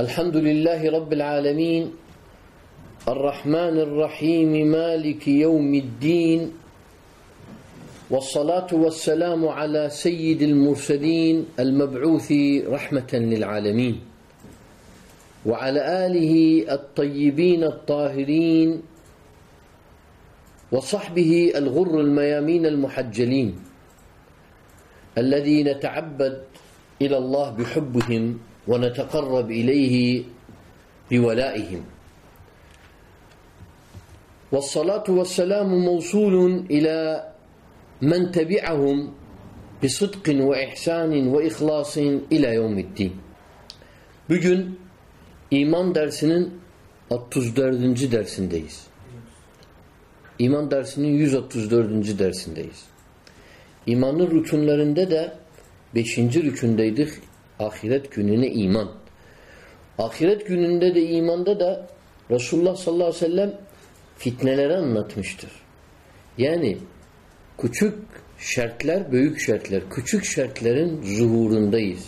الحمد لله رب العالمين الرحمن الرحيم مالك يوم الدين والصلاة والسلام على سيد المرسلين المبعوث رحمة للعالمين وعلى آله الطيبين الطاهرين وصحبه الغر الميامين المحجلين الذين نتعبد إلى الله بحبهم ونتقرب إليه بولائهم والصلاة والسلام موصول إلى من تبعهم بصدق وإحسان وإخلاص إلى يوم الدين Bugün iman dersinin 34. dersindeyiz. İman dersinin 134. dersindeyiz. İmanın rükunlarında da 5. rükündeydik. Ahiret gününe iman. Ahiret gününde de imanda da Resulullah sallallahu aleyhi ve sellem fitneleri anlatmıştır. Yani küçük şartlar, büyük şartlar. Küçük şartların zuhurundayız.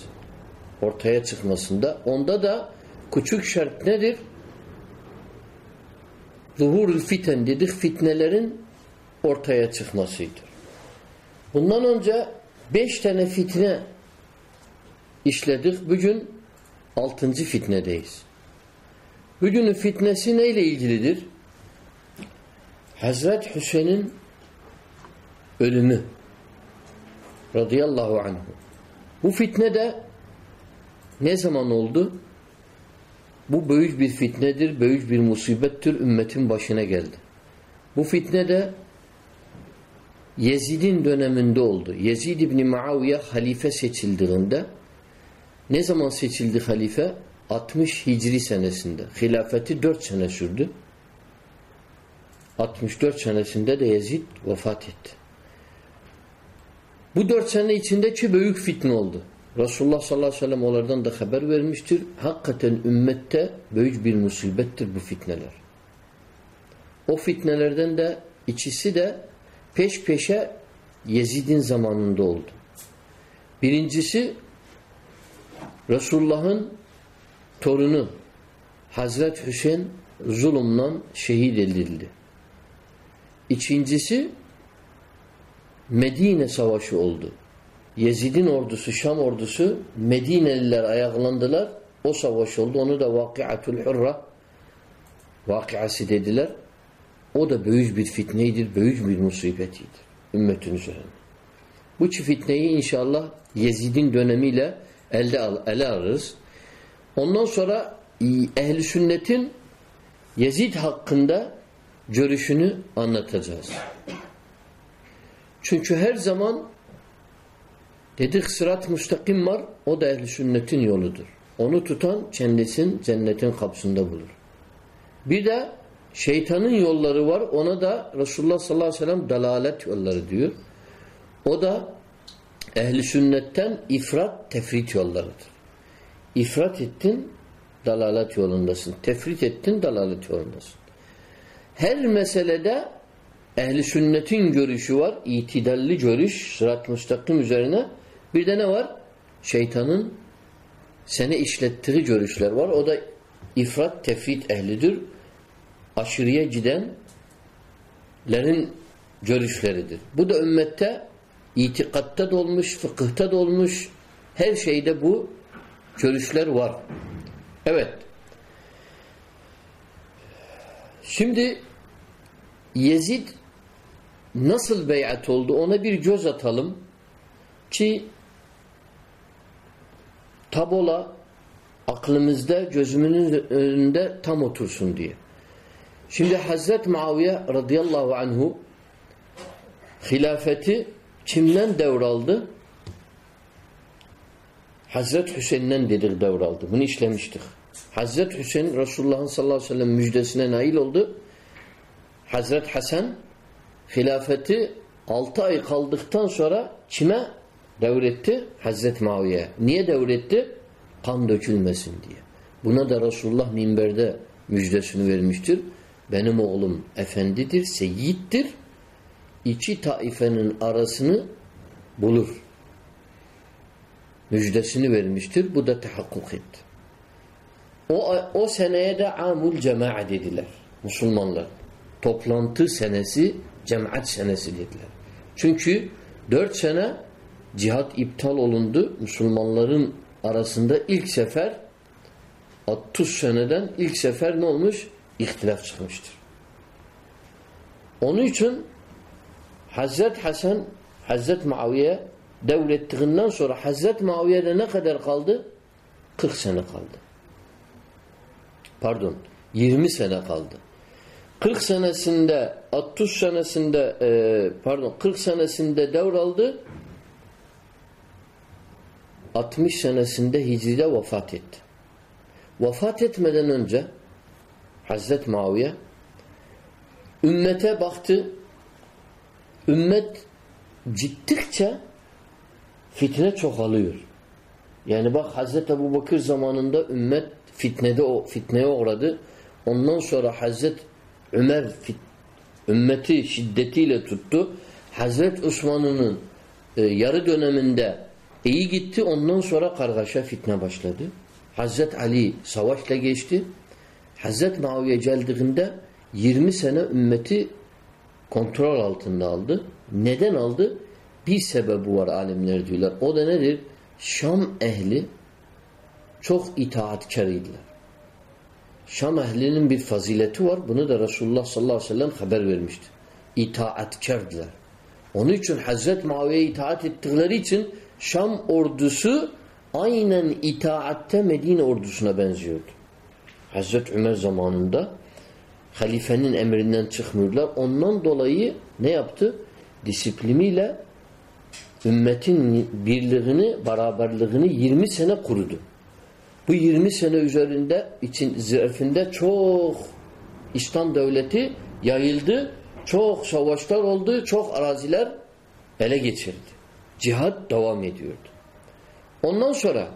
Ortaya çıkmasında. Onda da küçük şart nedir? Zuhur fiten dedik. Fitnelerin ortaya çıkmasıdır. Bundan önce beş tane fitne işledik. Bugün altıncı fitnedeyiz. Bugünün fitnesi neyle ilgilidir? Hazret Hüseyin'in ölümü radıyallahu anhu. Bu fitne de ne zaman oldu? Bu büyük bir fitnedir, büyük bir musibettir, ümmetin başına geldi. Bu fitne de Yezid'in döneminde oldu. Yezid İbni Muaviye halife seçildiğinde ne zaman seçildi halife? 60 Hicri senesinde. Hilafeti 4 sene sürdü. 64 senesinde de Yezid vefat etti. Bu 4 sene içindeki büyük fitne oldu. Resulullah sallallahu aleyhi ve sellem onlardan da haber vermiştir. Hakikaten ümmette büyük bir musibettir bu fitneler. O fitnelerden de ikisi de peş peşe Yezid'in zamanında oldu. Birincisi Resulullah'ın torunu Hazret Hüseyin zulümden şehit edildi. İkincisi Medine Savaşı oldu. Yezid'in ordusu, Şam ordusu Medineliler ayaklandılar. O savaş oldu. Onu da Vakiatul Hurra vakiası dediler. O da büyük bir fitneydir, büyük bir musibetidir ümmetin üzerine. Bu fitneyi inşallah Yezid'in dönemiyle elde al, ele alırız. Ondan sonra ehli sünnetin Yezid hakkında görüşünü anlatacağız. Çünkü her zaman dedik sırat müstakim var o da ehli sünnetin yoludur. Onu tutan kendisin cennetin kapısında bulur. Bir de şeytanın yolları var ona da Resulullah sallallahu aleyhi ve sellem dalalet yolları diyor. O da ehli sünnetten ifrat tefrit yollarıdır. İfrat ettin dalalet yolundasın. Tefrit ettin dalalet yolundasın. Her meselede ehli sünnetin görüşü var. İtidalli görüş sırat müstakim üzerine. Bir de ne var? Şeytanın seni işlettiği görüşler var. O da ifrat tefrit ehlidir. Aşırıya gidenlerin görüşleridir. Bu da ümmette itikatta da olmuş, fıkıhta da her şeyde bu görüşler var. Evet. Şimdi Yezid nasıl beyat oldu ona bir göz atalım ki tabola aklımızda gözümünün önünde tam otursun diye. Şimdi Hazret Muaviye radıyallahu anhu hilafeti kimden devraldı? Hazret Hüseyin'den dedik devraldı. Bunu işlemiştik. Hazret Hüseyin Resulullah'ın sallallahu aleyhi ve sellem müjdesine nail oldu. Hazret Hasan hilafeti 6 ay kaldıktan sonra kime devretti? Hazret Muaviye. Niye devretti? Kan dökülmesin diye. Buna da Resulullah minberde müjdesini vermiştir. Benim oğlum efendidir, seyyittir. İki taifenin arasını bulur. Müjdesini vermiştir. Bu da tehakkuk etti. O, o seneye de amul cema'a dediler. Müslümanlar. Toplantı senesi, cemaat senesi dediler. Çünkü dört sene cihat iptal olundu. Müslümanların arasında ilk sefer 30 seneden ilk sefer ne olmuş? İhtilaf çıkmıştır. Onun için Hazret Hasan Hazret Muaviye devrettiğinden sonra Hazret Muaviye'de ne kadar kaldı? 40 sene kaldı. Pardon. 20 sene kaldı. 40 senesinde 60 senesinde e, pardon 40 senesinde devraldı. 60 senesinde Hicri'de vefat etti. Vefat etmeden önce Hazret Muaviye ümmete baktı. Ümmet ciddikçe fitne çoğalıyor. Yani bak Hazreti Ebu Bakır zamanında ümmet fitnede o fitneye uğradı. Ondan sonra Hazret Ömer fit, ümmeti şiddetiyle tuttu. Hazret Osman'ın e, yarı döneminde iyi gitti. Ondan sonra kargaşa fitne başladı. Hazret Ali savaşla geçti. Hazret Muaviye geldiğinde 20 sene ümmeti kontrol altında aldı. Neden aldı? Bir sebebi var alimler diyorlar. O da nedir? Şam ehli çok itaatkar. Şam ehlinin bir fazileti var. Bunu da Resulullah sallallahu aleyhi ve sellem haber vermişti. İtaatkardılar. Onun için Hazret Muaviye'ye itaat ettikleri için Şam ordusu aynen itaatte Medine ordusuna benziyordu. Hazret Ömer zamanında halifenin emrinden çıkmıyorlar. Ondan dolayı ne yaptı? Disipliniyle ümmetin birliğini, beraberliğini 20 sene kurudu. Bu 20 sene üzerinde için zirfinde çok İslam devleti yayıldı. Çok savaşlar oldu. Çok araziler ele geçirdi. Cihad devam ediyordu. Ondan sonra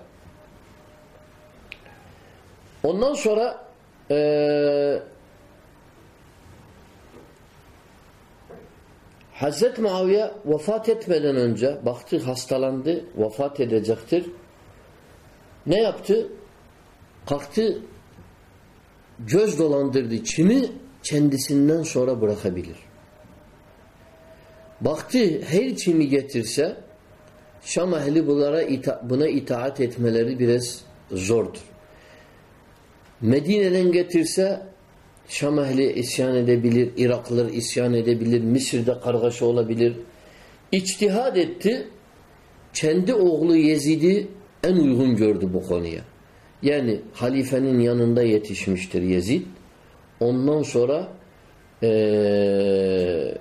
ondan sonra ee, Hazreti Muaviye vefat etmeden önce baktı hastalandı, vefat edecektir. Ne yaptı? Kalktı göz dolandırdı. Kimi kendisinden sonra bırakabilir. Baktı her kimi getirse Şam ehli bunlara ita buna itaat etmeleri biraz zordur. Medine'den getirse Şam ehli isyan edebilir, Iraklılar isyan edebilir, Mısır'da kargaşa olabilir. İçtihad etti. Kendi oğlu Yezid'i en uygun gördü bu konuya. Yani halifenin yanında yetişmiştir Yezid. Ondan sonra ee,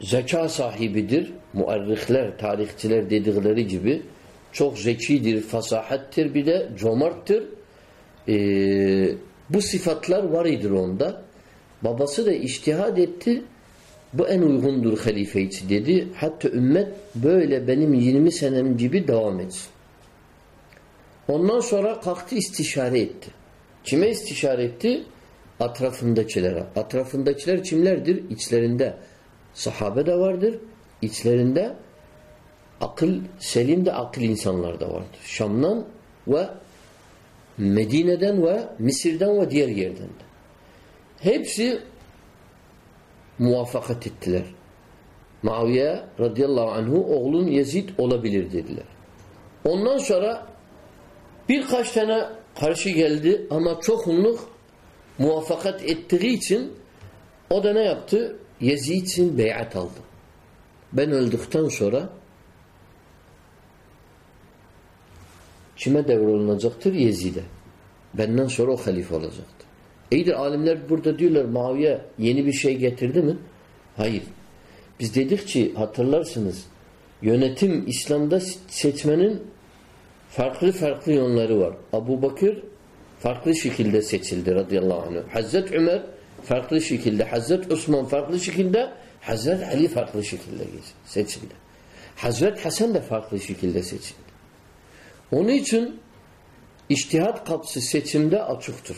zeka sahibidir. Muarrihler, tarihçiler dedikleri gibi çok zekidir, fasahattir bir de cömerttir. Eee bu sıfatlar var idir onda. Babası da iştihad etti. Bu en uygundur halife için dedi. Hatta ümmet böyle benim 20 senem gibi devam etsin. Ondan sonra kalktı istişare etti. Kime istişare etti? Atrafındakilere. Atrafındakiler kimlerdir? İçlerinde sahabe de vardır. İçlerinde akıl, selim de akıl insanlar da vardır. Şam'dan ve Medine'den ve Mısır'dan ve diğer yerden de. Hepsi muvaffakat ettiler. Muaviye radıyallahu anhu oğlun Yezid olabilir dediler. Ondan sonra birkaç tane karşı geldi ama çokunluk muvaffakat ettiği için o da ne yaptı? Yezid için beyat aldı. Ben öldükten sonra kime devrolunacaktır? Yezid'e. Benden sonra o halife olacaktır. İyidir alimler burada diyorlar Muaviye yeni bir şey getirdi mi? Hayır. Biz dedik ki hatırlarsınız yönetim İslam'da seçmenin farklı farklı yönleri var. Abu Bakır farklı şekilde seçildi radıyallahu anh. Hazret Ömer farklı şekilde, Hazret Osman farklı şekilde, Hazret Ali farklı şekilde seçildi. Hazret Hasan da farklı şekilde seçildi. Onun için iştihat kapısı seçimde açıktır.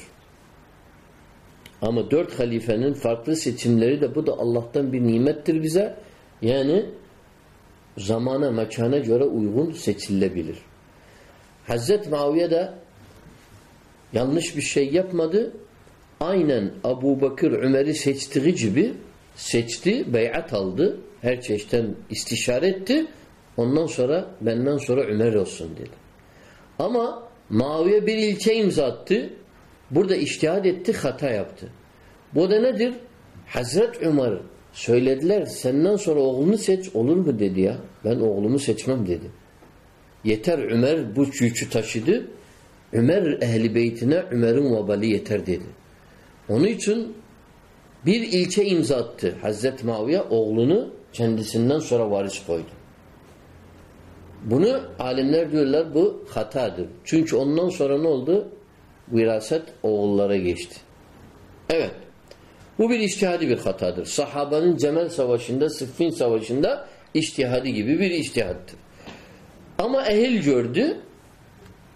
Ama dört halifenin farklı seçimleri de bu da Allah'tan bir nimettir bize. Yani zamana, mekana göre uygun seçilebilir. Hazret Muaviye de yanlış bir şey yapmadı. Aynen Abu Bakır Ömer'i seçtiği gibi seçti, beyat aldı. Her çeşitten istişare etti. Ondan sonra benden sonra Ömer olsun dedi. Ama Muaviye bir ilçe imza attı. Burada iştihad etti, hata yaptı. Bu da nedir? Hazret Ömer söylediler senden sonra oğlunu seç olur mu dedi ya. Ben oğlumu seçmem dedi. Yeter Ömer bu yükü taşıdı. Ömer ehli beytine Ömer'in vebali yeter dedi. Onun için bir ilçe imza attı. Hazreti Muaviye oğlunu kendisinden sonra varis koydu. Bunu alimler diyorlar bu hatadır. Çünkü ondan sonra ne oldu? Viraset oğullara geçti. Evet. Bu bir iştihadi bir hatadır. Sahabanın Cemel Savaşı'nda, Sıffin Savaşı'nda iştihadi gibi bir iştihattır. Ama ehil gördü,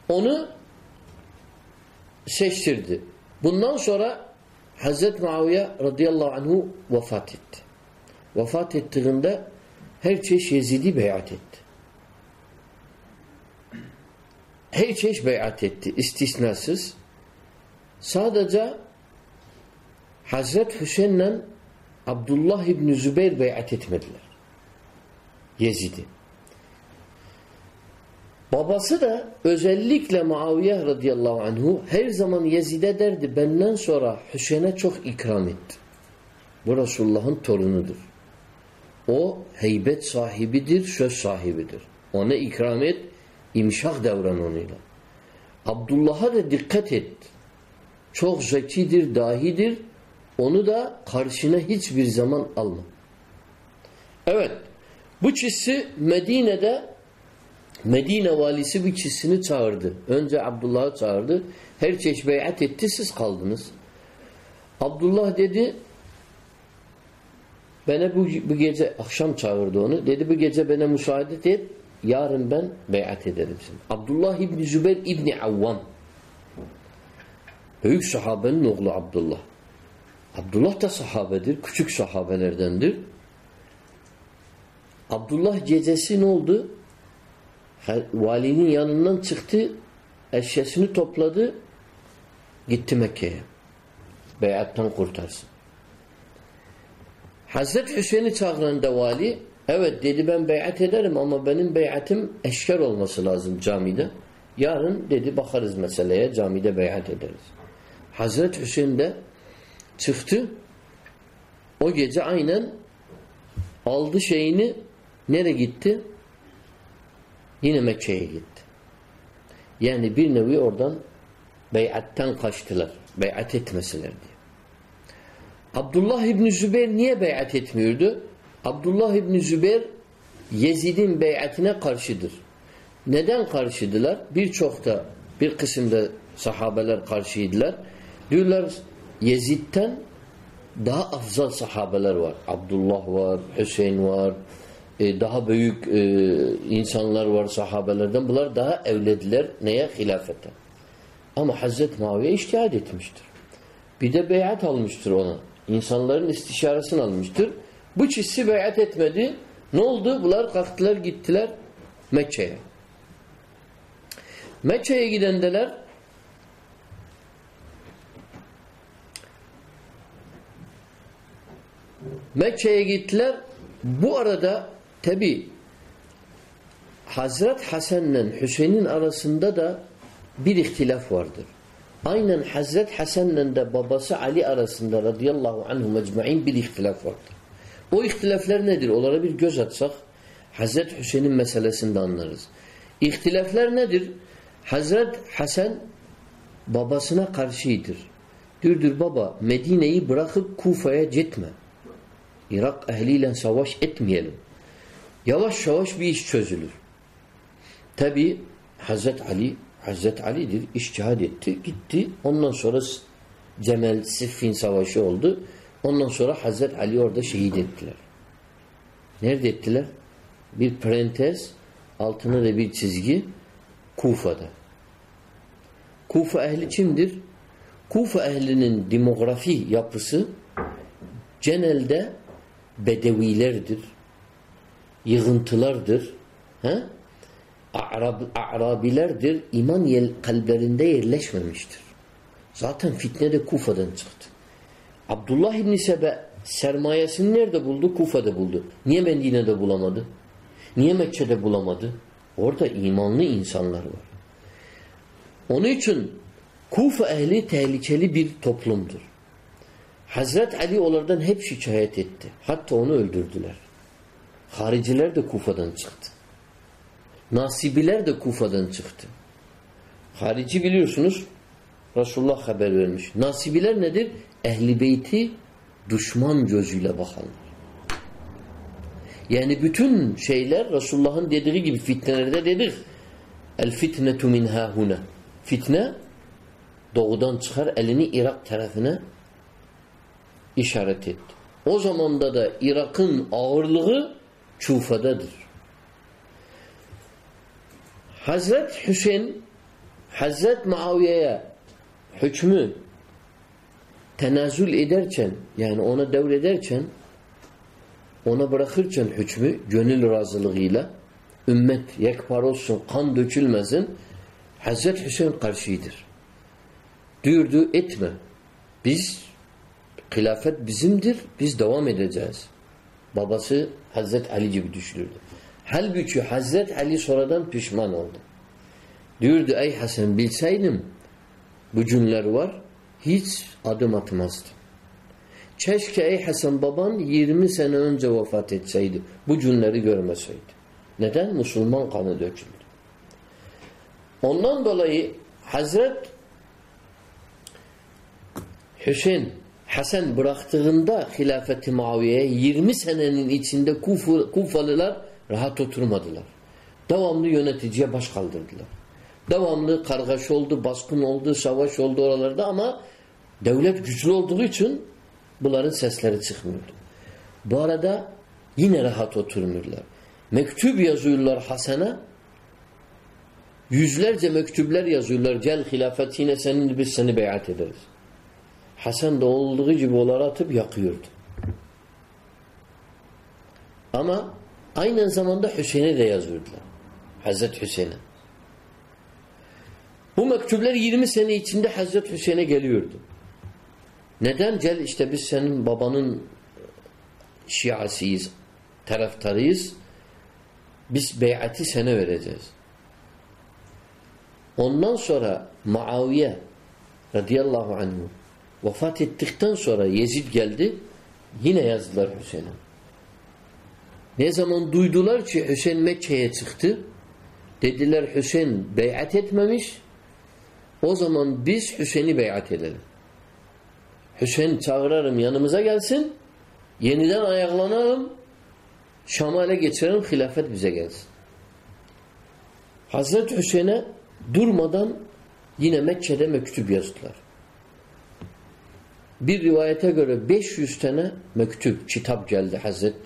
onu seçtirdi. Bundan sonra Hazreti Muaviye radıyallahu anhu vefat etti. Vefat ettiğinde her çeşit Yezidi beyat etti. Her çeşit beyat etti istisnasız. Sadece Hazret Hüseyin'le Abdullah İbni Zübeyir beyat etmediler. Yezidi. Babası da özellikle Muaviye radıyallahu anhu her zaman Yezid'e derdi benden sonra Hüseyin'e çok ikram etti. Bu Resulullah'ın torunudur. O heybet sahibidir, söz sahibidir. Ona ikram et, imşak devran onuyla. Abdullah'a da dikkat et. Çok zekidir, dahidir. Onu da karşına hiçbir zaman alma. Evet. Bu çizsi Medine'de Medine valisi bir çizsini çağırdı. Önce Abdullah'ı çağırdı. Her çeşit beyat etti siz kaldınız. Abdullah dedi bana bu, bu gece akşam çağırdı onu. Dedi bu gece bana müsaade et. Yarın ben beyat ederim seni. Abdullah İbni Zübeyir İbni Avvam. Büyük sahabenin oğlu Abdullah. Abdullah da sahabedir. Küçük sahabelerdendir. Abdullah gecesi ne oldu? Valinin yanından çıktı. Eşyasını topladı. Gitti Mekke'ye. Beyattan kurtarsın. Hazreti Hüseyin'i çağırında vali evet dedi ben beyat ederim ama benim beyatım eşker olması lazım camide. Yarın dedi bakarız meseleye camide beyat ederiz. Hazreti Hüseyin de çıktı. O gece aynen aldı şeyini nereye gitti? Yine Mekke'ye gitti. Yani bir nevi oradan beyatten kaçtılar. Beyat etmeseler diye. Abdullah İbni Zübeyir niye beyat etmiyordu? Abdullah İbni Zübeyir Yezid'in beyatine karşıdır. Neden karşıdılar? Birçok da bir kısımda sahabeler karşıydılar. Diyorlar Yezid'den daha afzal sahabeler var. Abdullah var, Hüseyin var, e, daha büyük e, insanlar var sahabelerden. Bunlar daha evlediler neye? Hilafete. Ama Hazreti Muaviye iştihad etmiştir. Bir de beyat almıştır ona. İnsanların istişaresini almıştır. Bu çizsi beyat etmedi. Ne oldu? Bunlar kalktılar gittiler Mekke'ye. Mekke'ye gidendeler Mekke'ye gittiler. Bu arada tabi Hazret Hasan'la Hüseyin'in arasında da bir ihtilaf vardır. Aynen Hazret Hasan'la da babası Ali arasında radıyallahu anhu mecmain bir ihtilaf vardır. O ihtilaflar nedir? Onlara bir göz atsak Hazret Hüseyin'in meselesinde anlarız. İhtilaflar nedir? Hazret Hasan babasına karşıdır. Diyordur baba Medine'yi bırakıp Kufa'ya gitme. Irak ehliyle savaş etmeyelim. Yavaş yavaş bir iş çözülür. Tabi Hazret Ali Hazret Ali'dir. İştihad etti. Gitti. Ondan sonra Cemel Siffin Savaşı oldu. Ondan sonra Hazret Ali orada şehit ettiler. Nerede ettiler? Bir parantez altına da bir çizgi Kufa'da. Kufa ehli kimdir? Kufa ehlinin demografi yapısı genelde bedevilerdir. Yığıntılardır. He? Arab, Arabilerdir. İman yel, kalplerinde yerleşmemiştir. Zaten fitne de Kufa'dan çıktı. Abdullah İbni Sebe sermayesini nerede buldu? Kufa'da buldu. Niye Medine'de bulamadı? Niye Mekke'de bulamadı? Orada imanlı insanlar var. Onun için Kufa ehli tehlikeli bir toplumdur. Hazret Ali onlardan hep şikayet etti. Hatta onu öldürdüler. Hariciler de Kufa'dan çıktı. Nasibiler de Kufa'dan çıktı. Harici biliyorsunuz Resulullah haber vermiş. Nasibiler nedir? Ehli beyti düşman gözüyle bakanlar. Yani bütün şeyler Resulullah'ın dediği gibi fitnelerde dedik. El fitnetu min hahuna. Fitne doğudan çıkar elini Irak tarafına işaret etti. O zamanda da Irak'ın ağırlığı Çufa'dadır. Hazret Hüseyin Hazret Muaviye'ye hükmü tenazül ederken yani ona devrederken ona bırakırken hükmü gönül razılığıyla ümmet yekpar olsun, kan dökülmesin Hazret Hüseyin karşıdır. Diyordu etme. Biz hilafet bizimdir. Biz devam edeceğiz. Babası Hazret Ali gibi düşünürdü. Halbuki Hazret Ali sonradan pişman oldu. Diyordu ey Hasan bilseydim bu cümleler var hiç adım atmazdı. Keşke ey Hasan baban 20 sene önce vefat etseydi. Bu cümleleri görmeseydi. Neden? Müslüman kanı döküldü. Ondan dolayı Hazret Hüseyin Hasan bıraktığında hilafeti Muaviye'ye 20 senenin içinde Kufalılar rahat oturmadılar. Devamlı yöneticiye baş kaldırdılar. Devamlı kargaş oldu, baskın oldu, savaş oldu oralarda ama devlet güçlü olduğu için bunların sesleri çıkmıyordu. Bu arada yine rahat oturmuyorlar. Mektup yazıyorlar Hasan'a. Yüzlerce mektuplar yazıyorlar. Gel hilafet yine senin biz seni beyat ederiz. Hasan da olduğu gibi onları atıp yakıyordu. Ama aynı zamanda Hüseyin'e de yazıyordular. Hazreti Hüseyin'e. Bu mektuplar 20 sene içinde Hazreti Hüseyin'e geliyordu. Neden? Gel işte biz senin babanın şiasıyız, taraftarıyız. Biz beyati sene vereceğiz. Ondan sonra Muaviye radıyallahu anhu vefat ettikten sonra Yezid geldi. Yine yazdılar Hüseyin'e. Ne zaman duydular ki Hüseyin Mekke'ye çıktı dediler Hüseyin beyat etmemiş o zaman biz Hüseyin'i beyat edelim. Hüseyin çağırırım yanımıza gelsin yeniden ayaklanalım Şam'a geçirelim hilafet bize gelsin. Hazreti Hüseyin'e durmadan yine Mekke'de mektup yazdılar. Bir rivayete göre 500 tane mektup, kitap geldi Hazreti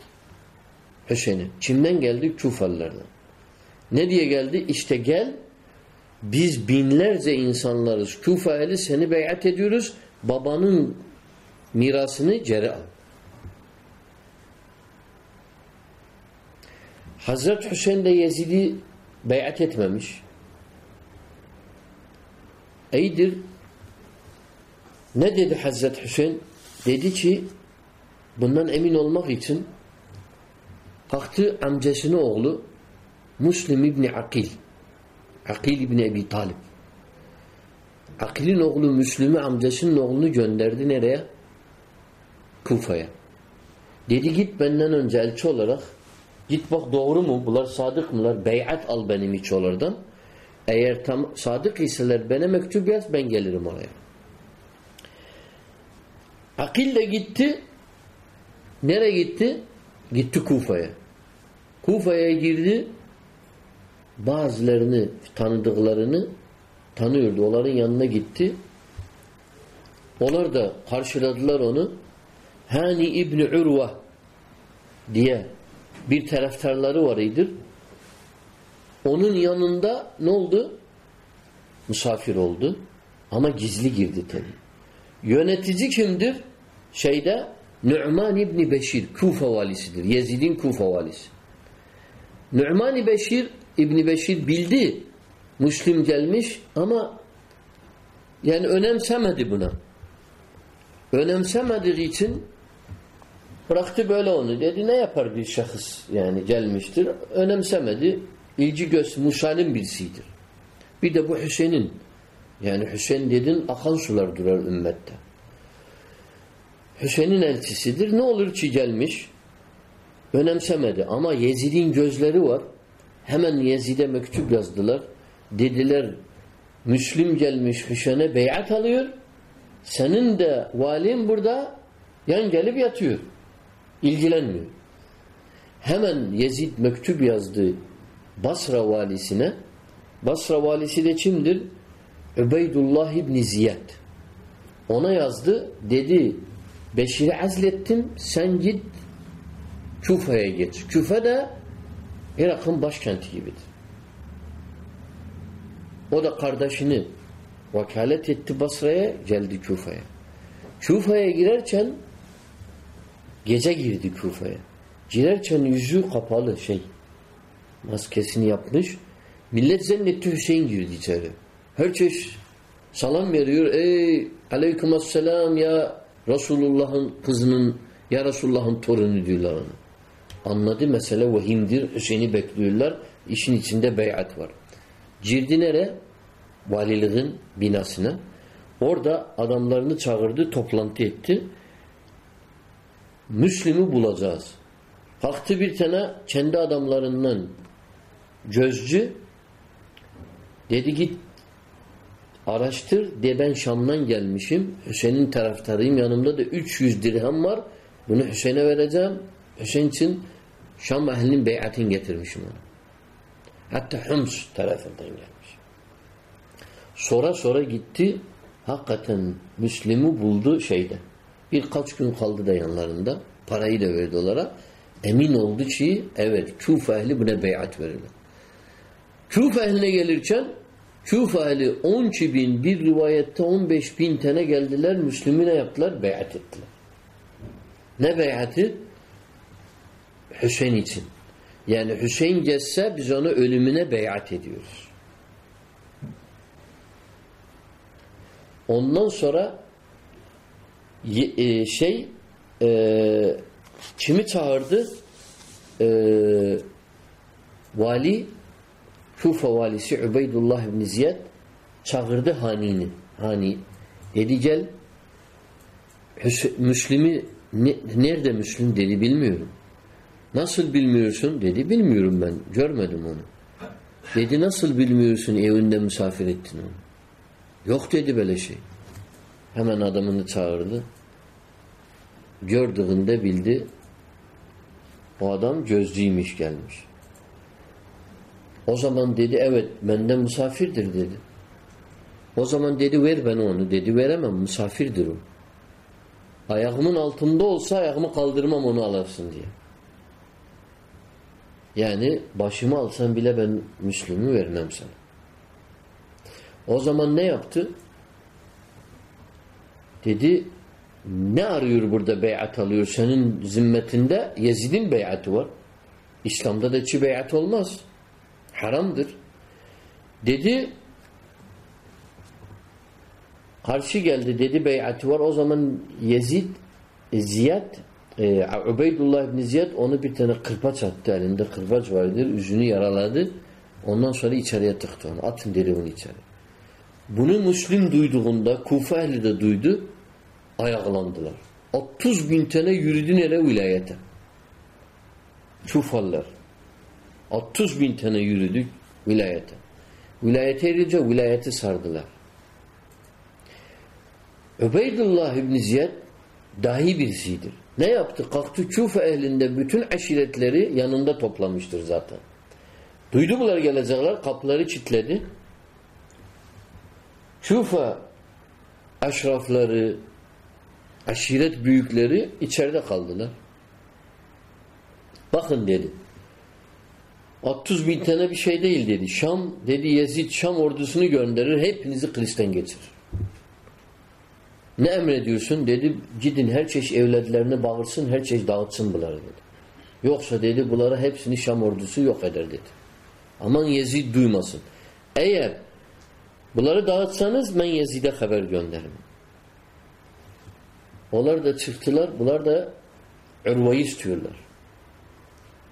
Hüseyin'e. Kimden geldi? Kufalılardan. Ne diye geldi? İşte gel biz binlerce insanlarız. Kufa seni beyat ediyoruz. Babanın mirasını geri al. Hazreti Hüseyin de Yezid'i beyat etmemiş. İyidir. Ne dedi Hazreti Hüseyin? Dedi ki bundan emin olmak için kalktı amcasının oğlu Müslim İbni Akil Akil İbni Ebi Talib Akil'in oğlu Müslüm'ü amcasının oğlunu gönderdi nereye? Kufa'ya. Dedi git benden önce elçi olarak git bak doğru mu? Bunlar sadık mılar? Beyat al benim içolardan. Eğer tam sadık iseler bana mektup yaz ben gelirim oraya. Akil de gitti. Nereye gitti? Gitti Kufa'ya. Kufa'ya girdi. bazılarını tanıdıklarını tanıyordu. Onların yanına gitti. Onlar da karşıladılar onu. Hani İbni Urva diye bir taraftarları var. Onun yanında ne oldu? Misafir oldu. Ama gizli girdi tabi. Yönetici kimdir? Şeyde Nu'man İbni Beşir, Kufa valisidir. Yezid'in Kufa valisi. Nu'man Beşir, İbni Beşir bildi. Müslim gelmiş ama yani önemsemedi buna. Önemsemediği için bıraktı böyle onu. Dedi ne yapar bir şahıs yani gelmiştir. Önemsemedi. İlgi göz Musa'nın birisidir. Bir de bu Hüseyin'in yani Hüseyin dedin akan sular durar ümmette. Hüseyin'in elçisidir. Ne olur ki gelmiş? Önemsemedi. Ama Yezid'in gözleri var. Hemen Yezid'e mektup yazdılar. Dediler Müslim gelmiş Hüseyin'e beyat alıyor. Senin de valin burada yan gelip yatıyor. İlgilenmiyor. Hemen Yezid mektup yazdı Basra valisine. Basra valisi de kimdir? Übeydullah İbni Ziyad. Ona yazdı. Dedi Beşir'i azlettim. Sen git Küfe'ye geç. Küfe de Irak'ın başkenti gibidir. O da kardeşini vekalet etti Basra'ya, geldi Küfe'ye. Küfe'ye girerken gece girdi Küfe'ye. Girerken yüzü kapalı şey. Maskesini yapmış. Millet zannetti Hüseyin girdi içeri. Herkes salam veriyor. Ey aleykümselam ya Resulullah'ın kızının ya Resulullah'ın torunu diyorlar ona. Anladı mesele vahimdir. Hüseyin'i bekliyorlar. İşin içinde beyat var. Girdi nere? Valiliğin binasına. Orada adamlarını çağırdı, toplantı etti. Müslüm'ü bulacağız. Kalktı bir tane kendi adamlarından gözcü dedi git araştır de ben Şam'dan gelmişim. Hüseyin'in taraftarıyım. Yanımda da 300 dirhem var. Bunu Hüseyin'e vereceğim. Hüseyin için Şam ehlinin beyatini getirmişim onu. Hatta Hums tarafından gelmiş. Sonra sonra gitti. Hakikaten Müslim'i buldu şeyde. Birkaç gün kaldı da yanlarında. Parayı da verdi onlara. Emin oldu ki evet Küfe ehli buna beyat verirler. Küfe ehline gelirken Küfe ehli 12 bin bir rivayette 15 bin tane geldiler Müslüm'ü ne yaptılar? Beyat ettiler. Ne beyatı? Hüseyin için. Yani Hüseyin geçse biz onu ölümüne beyat ediyoruz. Ondan sonra e, şey e, kimi çağırdı? E, vali Kufa valisi Übeydullah ibn Ziyad çağırdı Hani'ni. Hani dedi gel Müslüm'i ne, nerede Müslüm dedi bilmiyorum. Nasıl bilmiyorsun? Dedi bilmiyorum ben. Görmedim onu. Dedi nasıl bilmiyorsun evinde misafir ettin onu. Yok dedi böyle şey. Hemen adamını çağırdı. Gördüğünde bildi o adam gözcüymüş gelmiş. O zaman dedi evet benden misafirdir dedi. O zaman dedi ver ben onu. Dedi veremem misafirdir o. Ayağımın altında olsa ayağımı kaldırmam onu alırsın diye. Yani başımı alsan bile ben Müslüm'ü vermem sana. O zaman ne yaptı? Dedi ne arıyor burada beyat alıyor? Senin zimmetinde Yezid'in beyatı var. İslam'da da çi beyat olmaz. Haramdır. Dedi karşı geldi dedi beyatı var. O zaman Yezid Ziyad e, Ubeydullah ibn Ziyad onu bir tane kırbaç attı elinde kırbaç vardır. Yüzünü yaraladı. Ondan sonra içeriye tıktı onu. Atın dedi bunu içeri. Bunu Müslim duyduğunda Kufa ehli de duydu. Ayaklandılar. 30 bin tane yürüdü nere vilayete. Kufalılar. 30 bin tane yürüdük vilayete. Vilayete erince vilayeti sardılar. Übeydullah ibn Ziyad dahi birisidir. Ne yaptı? Kalktı Küfe ehlinde bütün aşiretleri yanında toplamıştır zaten. Duydu bunlar gelecekler. Kapıları kilitledi. Küfa aşrafları, aşiret büyükleri içeride kaldılar. Bakın dedi. 30 bin tane bir şey değil dedi. Şam dedi Yezid Şam ordusunu gönderir hepinizi kılıçtan geçirir. Ne emrediyorsun? Dedi gidin her çeşit evladlarını bağırsın her çeşit dağıtsın bunları dedi. Yoksa dedi bunları hepsini Şam ordusu yok eder dedi. Aman Yezid duymasın. Eğer bunları dağıtsanız ben Yezid'e haber gönderirim. Onlar da çıktılar. Bunlar da Urva'yı istiyorlar.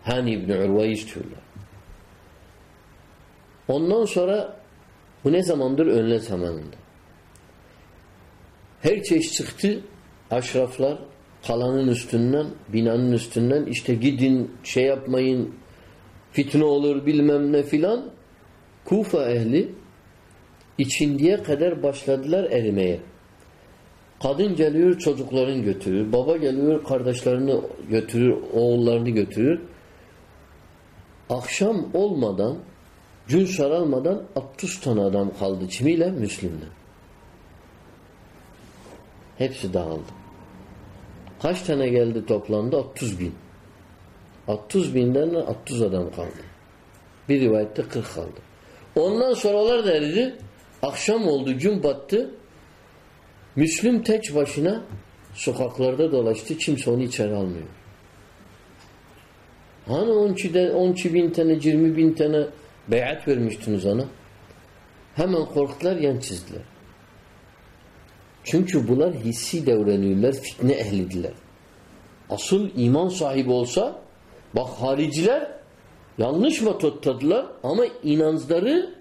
Hani İbni Urva'yı istiyorlar. Ondan sonra bu ne zamandır? Önle zamanında. Her çeşit çıktı. Aşraflar kalanın üstünden, binanın üstünden işte gidin şey yapmayın fitne olur bilmem ne filan. Kufa ehli içindiye kadar başladılar erimeye. Kadın geliyor çocuklarını götürür. Baba geliyor kardeşlerini götürür, oğullarını götürür. Akşam olmadan gün saralmadan 60 tane adam kaldı. Kimiyle? Müslümle. Hepsi dağıldı. Kaç tane geldi toplandı? 30 bin. 30 binden 30 adam kaldı. Bir rivayette 40 kaldı. Ondan sonralar da eridi. Akşam oldu, gün battı. Müslüm tek başına sokaklarda dolaştı. Kimse onu içeri almıyor. Hani 12, 12 bin tane, 20 bin tane beyat vermiştiniz ona. Hemen korktular, yan çizdiler. Çünkü bunlar hissi devreniyorlar, fitne ehlidiler. Asıl iman sahibi olsa bak hariciler yanlış mı tutladılar ama inançları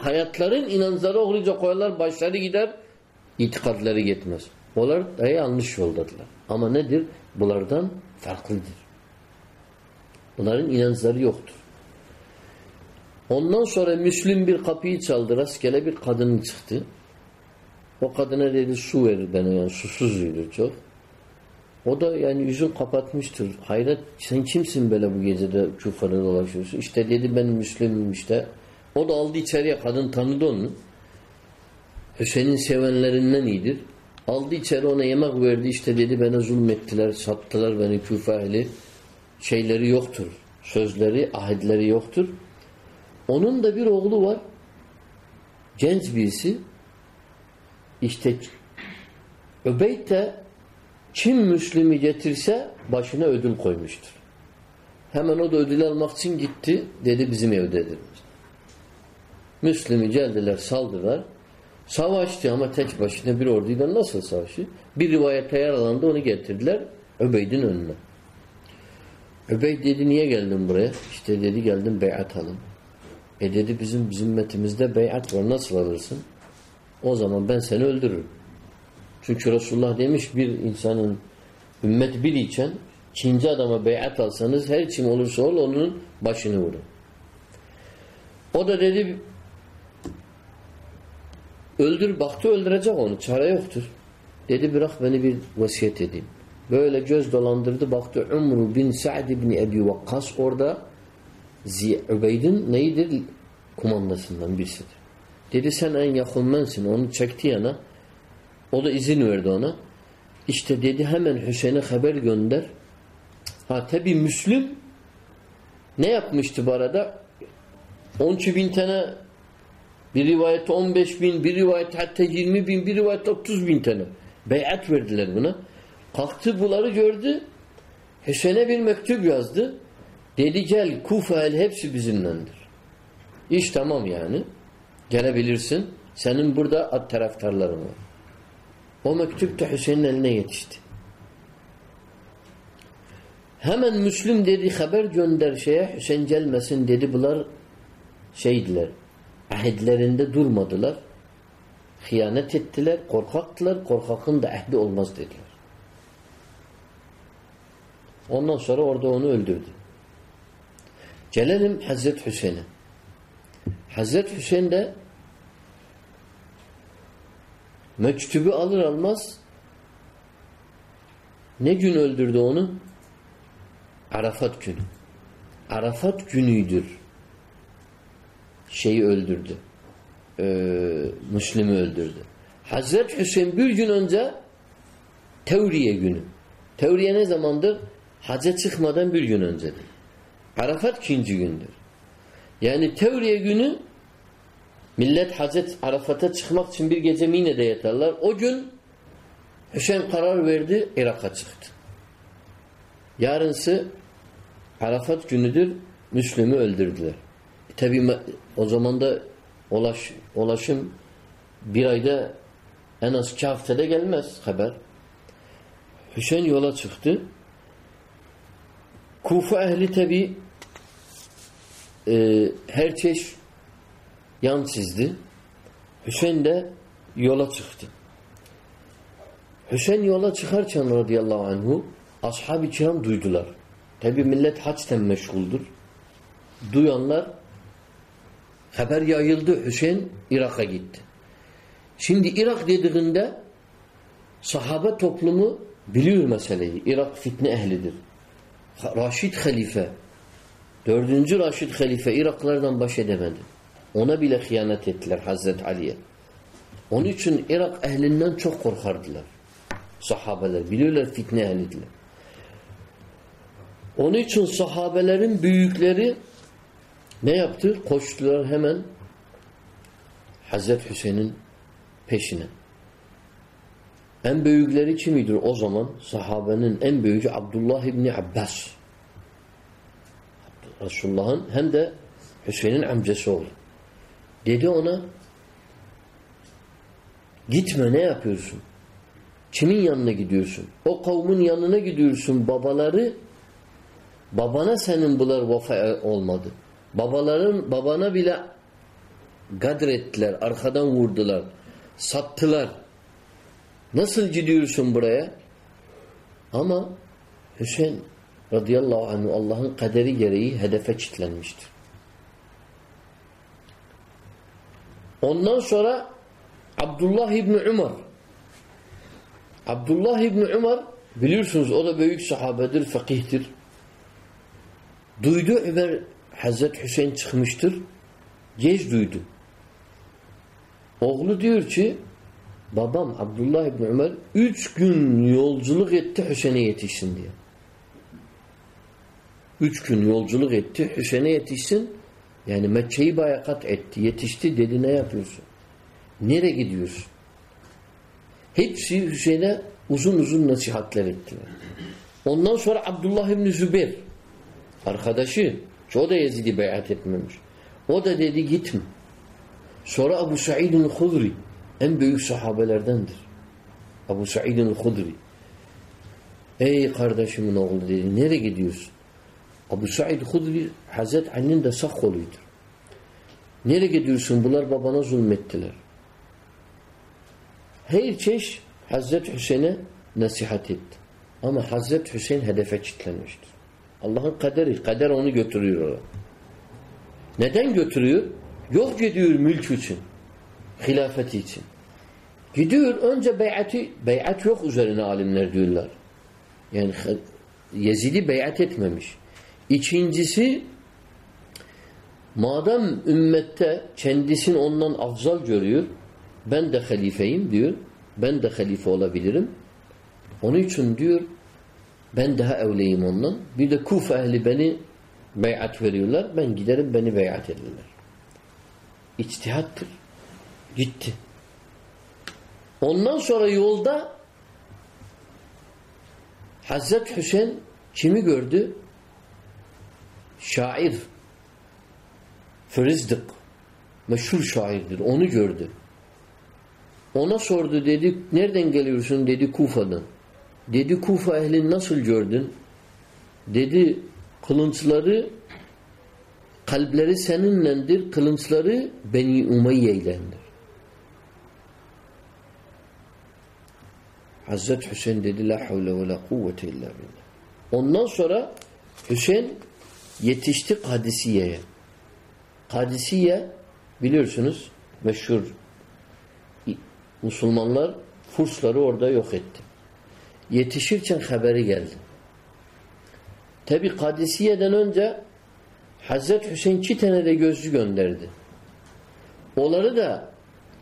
hayatların inançları oğluca koyarlar başları gider itikadları gitmez. Onlar da yanlış yoldadılar. Ama nedir? Bunlardan farklıdır. Bunların inançları yoktur. Ondan sonra Müslüm bir kapıyı çaldı. Rastgele bir kadın çıktı. O kadına dedi su verir bana yani susuzuydu çok. O da yani yüzünü kapatmıştır. Hayret sen kimsin böyle bu gecede küfada dolaşıyorsun? İşte dedi ben Müslümüm işte. O da aldı içeriye kadın tanıdı onu. Hüseyin'in sevenlerinden iyidir. Aldı içeri ona yemek verdi işte dedi bana zulmettiler, sattılar beni küfe ehli. Şeyleri yoktur. Sözleri, ahitleri yoktur. Onun da bir oğlu var. Genç birisi. İşte Öbeyd de kim Müslüm'ü getirse başına ödül koymuştur. Hemen o da ödül almak için gitti. Dedi bizim evdedir. Müslüm'ü geldiler saldılar. Savaştı ama tek başına bir orduyla nasıl savaşı? Bir rivayete yaralandı onu getirdiler Öbeyd'in önüne. Öbeyd dedi niye geldin buraya? İşte dedi geldim beyat alın. E dedi bizim zimmetimizde beyat var nasıl alırsın? O zaman ben seni öldürürüm. Çünkü Resulullah demiş bir insanın ümmet bir için ikinci adama beyat alsanız her kim olursa ol onun başını vurun. O da dedi öldür baktı öldürecek onu. Çare yoktur. Dedi bırak beni bir vasiyet edeyim. Böyle göz dolandırdı baktı Umru bin Sa'd bin Ebi Vakkas orada Ubeyd'in neydir? Kumandasından birisidir. Dedi sen en yakın bensin. Onu çekti yana. O da izin verdi ona. İşte dedi hemen Hüseyin'e haber gönder. Ha tabi Müslüm ne yapmıştı bu arada? 12 bin tane bir rivayette 15 bin, bir rivayette hatta 20 bin, bir rivayette 30 bin tane. Beyat verdiler buna. Kalktı bunları gördü. Hüseyin'e bir mektup yazdı. Dedi gel Kufa el hepsi bizimlendir. İş tamam yani. Gelebilirsin. Senin burada at taraftarların var. O mektup da Hüseyin'in eline yetişti. Hemen Müslüm dedi haber gönder şeye Hüseyin gelmesin dedi bunlar şeydiler. Ahidlerinde durmadılar. Hıyanet ettiler. Korkaktılar. Korkakın da ehdi olmaz dediler. Ondan sonra orada onu öldürdü. Gelelim Hazreti Hüseyin'e. Hazreti Hüseyin de mektubu alır almaz ne gün öldürdü onu? Arafat günü. Arafat günüydür. şeyi öldürdü. Ee, Müslüm'ü öldürdü. Hazret Hüseyin bir gün önce Tevriye günü. Tevriye ne zamandır? Hacca çıkmadan bir gün öncedir. Arafat ikinci gündür. Yani Tevriye günü millet Hacet Arafat'a çıkmak için bir gece Mine'de yatarlar. O gün Hüseyin karar verdi Irak'a çıktı. Yarınsı Arafat günüdür Müslüm'ü öldürdüler. E Tabi o zaman da ulaş, ulaşım bir ayda en az iki haftada gelmez haber. Hüseyin yola çıktı. Kufa ehli tabi e, her çeşit yan çizdi. Hüseyin de yola çıktı. Hüseyin yola çıkarken radıyallahu anhu ashab-ı kiram duydular. Tabi millet haçten meşguldür. Duyanlar haber yayıldı Hüseyin Irak'a gitti. Şimdi Irak dediğinde sahabe toplumu biliyor meseleyi. Irak fitne ehlidir. Raşid Halife dördüncü Raşid Halife Iraklardan baş edemedi. Ona bile hıyanet ettiler Hazreti Ali'ye. Onun için Irak ehlinden çok korkardılar. Sahabeler. Biliyorlar fitne ehlidiler. Onun için sahabelerin büyükleri ne yaptı? Koştular hemen Hazreti Hüseyin'in peşine. En büyükleri kimidir o zaman? Sahabenin en büyüğü Abdullah İbni Abbas. Resulullah'ın hem de Hüseyin'in amcası oldu. Dedi ona gitme ne yapıyorsun? Kimin yanına gidiyorsun? O kavmin yanına gidiyorsun. Babaları babana senin bunlar vefa olmadı. Babaların babana bile gadrettiler. Arkadan vurdular. Sattılar. Nasıl gidiyorsun buraya? Ama Hüseyin radıyallahu anh Allah'ın kaderi gereği hedefe çitlenmiştir. Ondan sonra Abdullah İbni Umar Abdullah İbni Umar biliyorsunuz o da büyük sahabedir, fakihtir. Duydu Ömer Hazreti Hüseyin çıkmıştır. Geç duydu. Oğlu diyor ki babam Abdullah İbni Ömer üç gün yolculuk etti Hüseyin'e yetişsin diye. Üç gün yolculuk etti Hüseyin'e yetişsin. Yani Mekke'yi bayakat etti. Yetişti dedi ne yapıyorsun? Nereye gidiyorsun? Hepsi Hüseyin'e uzun uzun nasihatler ettiler. Ondan sonra Abdullah İbni Zübeyir arkadaşı o da Yezid'i beyat etmemiş. O da dedi gitme. Sonra Abu Sa'id'in Hudri en büyük sahabelerdendir. Abu Sa'id'in Hudri Ey kardeşimin oğlu dedi. Nereye gidiyorsun? Abu Sa'id Hudri Hazret Ali'nin de sağ koluydur. Nereye gidiyorsun? Bunlar babana zulmettiler. Her çeşit Hazret Hüseyin'e nasihat etti. Ama Hazret Hüseyin hedefe kilitlenmiştir. Allah'ın kaderi. Kader onu götürüyor oraya. Neden götürüyor? Yok gidiyor mülk için. Hilafeti için. Gidiyor önce beyati, beyat yok üzerine alimler diyorlar. Yani Yezid'i beyat etmemiş. İkincisi madem ümmette kendisini ondan afzal görüyor ben de halifeyim diyor. Ben de halife olabilirim. Onun için diyor ben daha evleyim ondan. Bir de Kufa ehli beni beyat veriyorlar. Ben giderim beni beyat ederler. İçtihattır. Gitti. Ondan sonra yolda Hazret Hüseyin kimi gördü? Şair. Frizdik. Meşhur şairdir. Onu gördü. Ona sordu dedi nereden geliyorsun dedi Kufa'dan. Dedi Kufa ehlini nasıl gördün? Dedi kılınçları kalpleri seninlendir, kılınçları Beni Umayye ilendir. Hazreti Hüseyin dedi la havle ve la kuvvete illa billah. Ondan sonra Hüseyin yetişti Kadisiye'ye. Kadisiye biliyorsunuz meşhur Müslümanlar Fursları orada yok etti. Yetişirken haberi geldi. Tabi Kadisiye'den önce Hazreti Hüseyin iki tane de gözcü gönderdi. onları da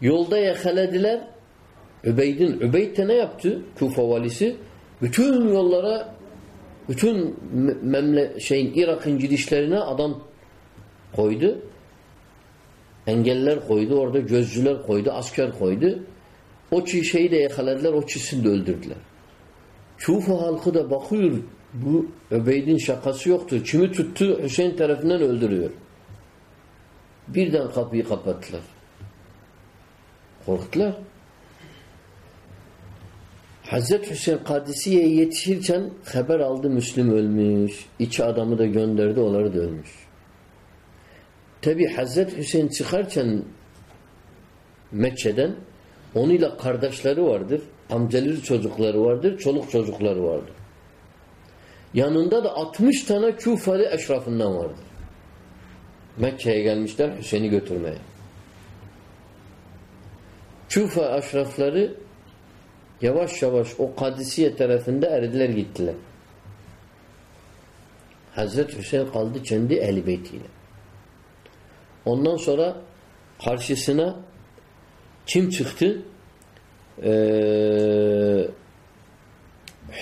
yolda yakaladılar. Übeyd'in, Übeyd de ne yaptı? Kufa valisi. Bütün yollara bütün memle şeyin Irak'ın gidişlerine adam koydu. Engeller koydu. Orada gözcüler koydu. Asker koydu. O şeyi de yakaladılar. O çizsini de öldürdüler. Kufa halkı da bakıyor. Bu Öbeyd'in şakası yoktur. Kimi tuttu Hüseyin tarafından öldürüyor. Birden kapıyı kapattılar. Korktular. Hazreti Hüseyin Kadisiye'ye yetişirken haber aldı Müslüm ölmüş. İki adamı da gönderdi onları da ölmüş. Tabi Hazreti Hüseyin çıkarken Mekke'den onunla kardeşleri vardır. Amcaları çocukları vardır. Çoluk çocukları vardır. Yanında da 60 tane Küfeli eşrafından vardır. Mekke'ye gelmişler Hüseyin'i götürmeye. Küfe eşrafları yavaş yavaş o Kadisiye tarafında eridiler gittiler. Hazreti Hüseyin kaldı kendi eli beytiyle. Ondan sonra karşısına kim çıktı? Ee,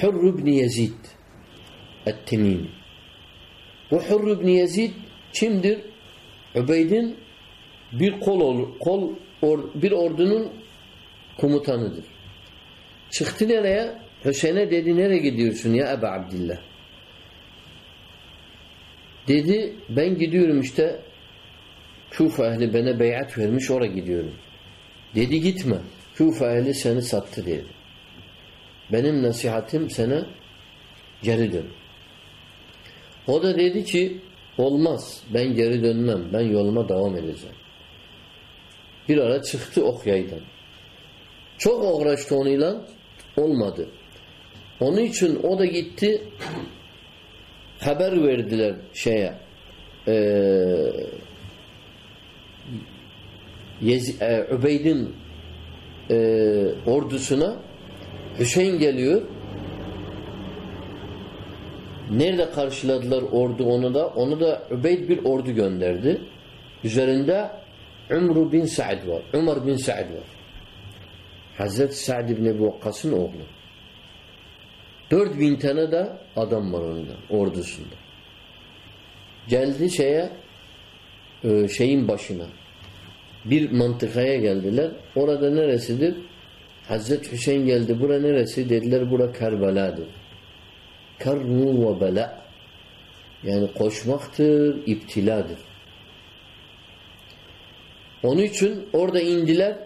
Hurr ibn Yezid Et-Temimi. Bu Hurr ibn Yezid kimdir? Übeyd'in bir kol, kol or, bir ordunun komutanıdır. Çıktı nereye? Hüseyin'e dedi nereye gidiyorsun ya Ebu Abdillah? Dedi ben gidiyorum işte Kufa ehli bana beyat vermiş oraya gidiyorum. Dedi gitme. Kufa ehli seni sattı dedi. Benim nasihatim sana geri dön. O da dedi ki olmaz ben geri dönmem ben yoluma devam edeceğim. Bir ara çıktı ok yaydan. Çok uğraştı onunla olmadı. Onun için o da gitti haber verdiler şeye eee e, Übeyd'in e, ordusuna Hüseyin geliyor. Nerede karşıladılar ordu onu da? Onu da Übeyd bir ordu gönderdi. Üzerinde Umru bin Sa'd var. Umar bin Sa'd var. Hazreti Sa'd bin Ebu Vakkas'ın oğlu. Dört bin tane de adam var onda, ordusunda. Geldi şeye e, şeyin başına. Bir mantıkaya geldiler. Orada neresidir? Hazreti Hüseyin geldi. Bura neresi? Dediler bura Kerbela'dır. Karnu ve bela. Yani koşmaktır, iptiladır. Onun için orada indiler.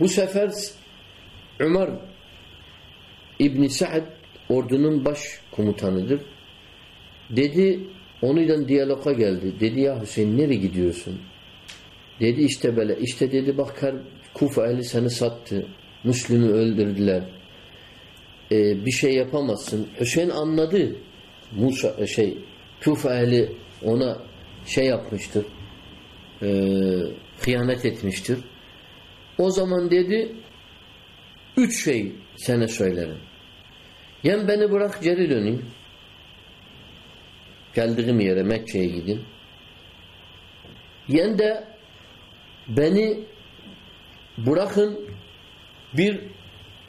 Bu sefer Ömer İbni Sa'd ordunun baş komutanıdır. Dedi onunla diyaloga geldi. Dedi ya Hüseyin nereye gidiyorsun? Dedi işte böyle. İşte dedi bak Kufa ehli seni sattı. Müslüm'ü öldürdüler. Ee, bir şey yapamazsın. Hüseyin anladı. Musa şey Kufa ehli ona şey yapmıştır. E, hıyanet etmiştir. O zaman dedi üç şey sana söylerim. Yen beni bırak geri döneyim. Geldiğim yere Mekke'ye gidin. Yen de beni bırakın bir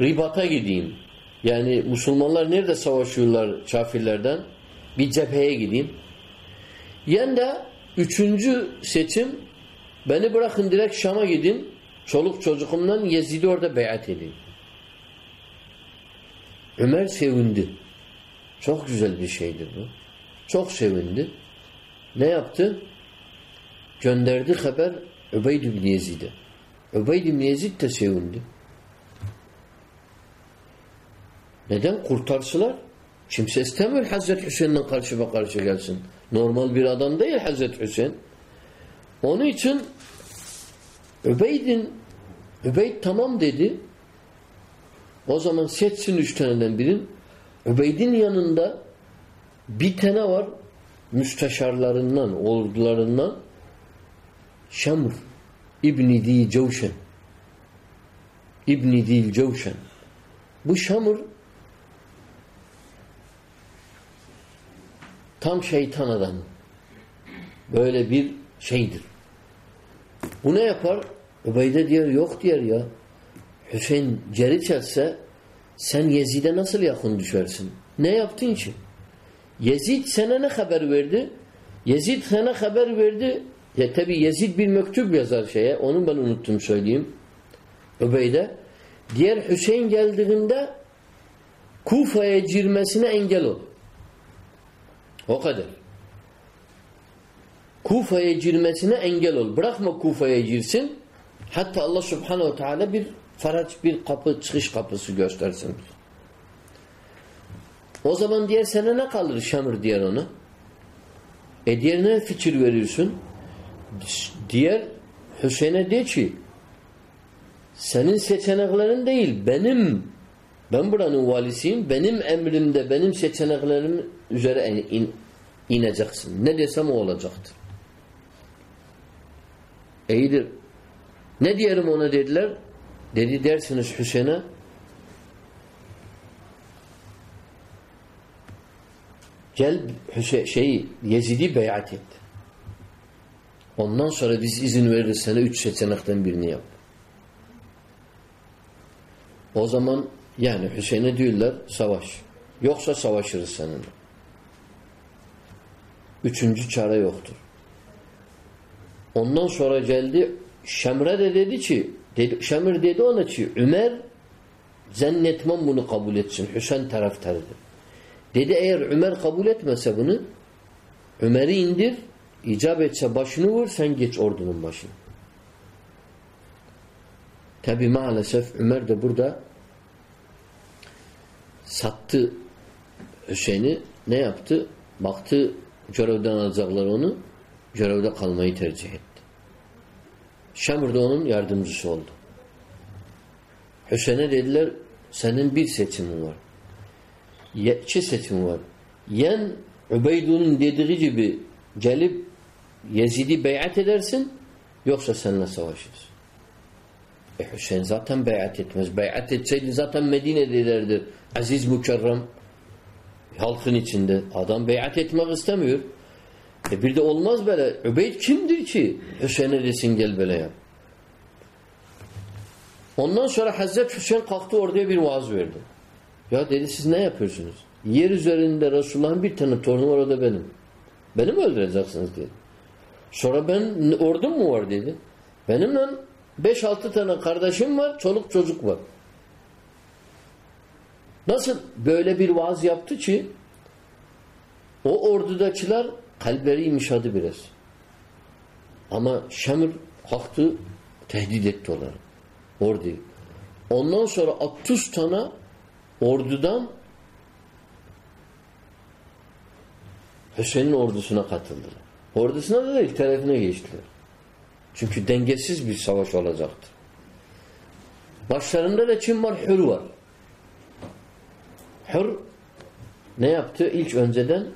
ribata gideyim. Yani Müslümanlar nerede savaşıyorlar kafirlerden? Bir cepheye gideyim. Yen de üçüncü seçim beni bırakın direkt Şam'a gidin. Çoluk çocukumdan Yezid'i orada beyat edeyim. Ömer sevindi. Çok güzel bir şeydir bu. Çok sevindi. Ne yaptı? Gönderdi haber Übeyd ibn Yezid'e. Übeyd ibn Yezid de sevindi. Neden? Kurtarsılar. Kimse istemiyor Hazreti Hüseyin'le karşı karşı gelsin. Normal bir adam değil Hazreti Hüseyin. Onun için Übeyd'in Übeyd tamam dedi. O zaman seçsin üç taneden birin. Übeyd'in yanında bir tane var müsteşarlarından, ordularından Şamr İbni Dil Cevşen İbni Dil Cevşen bu Şamr tam şeytan adam. Böyle bir şeydir. Bu ne yapar? Ubeyde diyor yok diyor ya. Hüseyin geri çelse sen Yezid'e nasıl yakın düşersin? Ne yaptın ki? Yezid sana ne haber verdi? Yezid sana haber verdi. Ya tabi Yezid bir mektup yazar şeye. Onu ben unuttum söyleyeyim. Ubeyde. Diğer Hüseyin geldiğinde Kufa'ya girmesine engel ol. O kadar. Kufa'ya girmesine engel ol. Bırakma Kufa'ya girsin. Hatta Allah subhanehu teala bir faraç bir kapı çıkış kapısı göstersin. O zaman diğer sene ne kalır Şamır diğer ona? E diğerine fikir veriyorsun. Diğer Hüseyin'e de ki senin seçeneklerin değil benim ben buranın valisiyim. Benim emrimde benim seçeneklerim üzere in, ineceksin. Ne desem o olacaktır. İyidir. Ne diyelim ona dediler? Dedi dersiniz Hüseyin'e gel Hüseyin, şey Yezid'i beyat et. Ondan sonra biz izin veririz sana üç seçenekten birini yap. O zaman yani Hüseyin'e diyorlar savaş. Yoksa savaşırız seninle. Üçüncü çare yoktur. Ondan sonra geldi Şemre de dedi ki dedi, Şemir dedi ona ki Ömer zannetmem bunu kabul etsin. Hüseyin taraftarıdır. Dedi eğer Ömer kabul etmese bunu Ömer'i indir icap etse başını vur sen geç ordunun başına. Tabi maalesef Ömer de burada sattı Hüseyin'i ne yaptı? Baktı görevden alacaklar onu görevde kalmayı tercih etti. Şamır da onun yardımcısı oldu. Hüseyin'e dediler senin bir seçimin var. İki seçimin var. Yen Übeydun'un dediği gibi gelip Yezid'i beyat edersin yoksa seninle savaşırız. E Hüseyin zaten beyat etmez. Beyat etseydi zaten Medine'de ederdi. Aziz mükerrem halkın içinde. Adam beyat etmek istemiyor. E bir de olmaz böyle. Übeyd kimdir ki? Hüseyin'e desin gel böyle yap. Ondan sonra Hazreti Hüseyin kalktı oraya bir vaaz verdi. Ya dedi siz ne yapıyorsunuz? Yer üzerinde Resulullah'ın bir tane torunu var o da benim. Beni mi öldüreceksiniz dedi. Sonra ben ordum mu var dedi. Benimle beş altı tane kardeşim var, çoluk çocuk var. Nasıl böyle bir vaaz yaptı ki o ordudakiler kalpleri yumuşadı biraz. Ama Şemir kalktı tehdit etti onları. Orduyu. Ondan sonra 60 tane ordudan Hüseyin'in ordusuna katıldılar. Ordusuna da değil, tarafına geçtiler. Çünkü dengesiz bir savaş olacaktır. Başlarında da kim var? Hür var. Hür ne yaptı? İlk önceden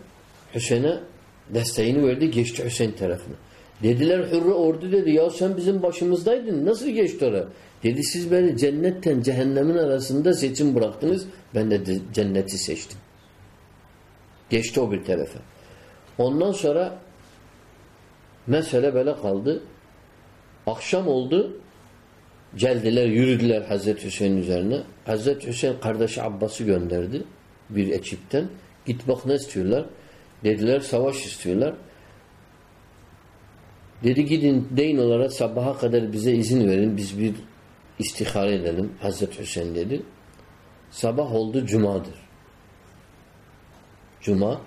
Hüseyin'e desteğini verdi, geçti Hüseyin tarafına. Dediler Hürre ordu dedi, ya sen bizim başımızdaydın, nasıl geçti oraya? Dedi siz beni cennetten cehennemin arasında seçim bıraktınız, ben de cenneti seçtim. Geçti o bir tarafa. Ondan sonra mesele böyle kaldı. Akşam oldu. Geldiler, yürüdüler Hazreti Hüseyin üzerine. Hazreti Hüseyin kardeşi Abbas'ı gönderdi bir ekipten. Git bak ne istiyorlar. Dediler savaş istiyorlar. Dedi gidin deyin olarak sabaha kadar bize izin verin. Biz bir istihare edelim. Hazreti Hüseyin dedi. Sabah oldu cumadır. Cuma.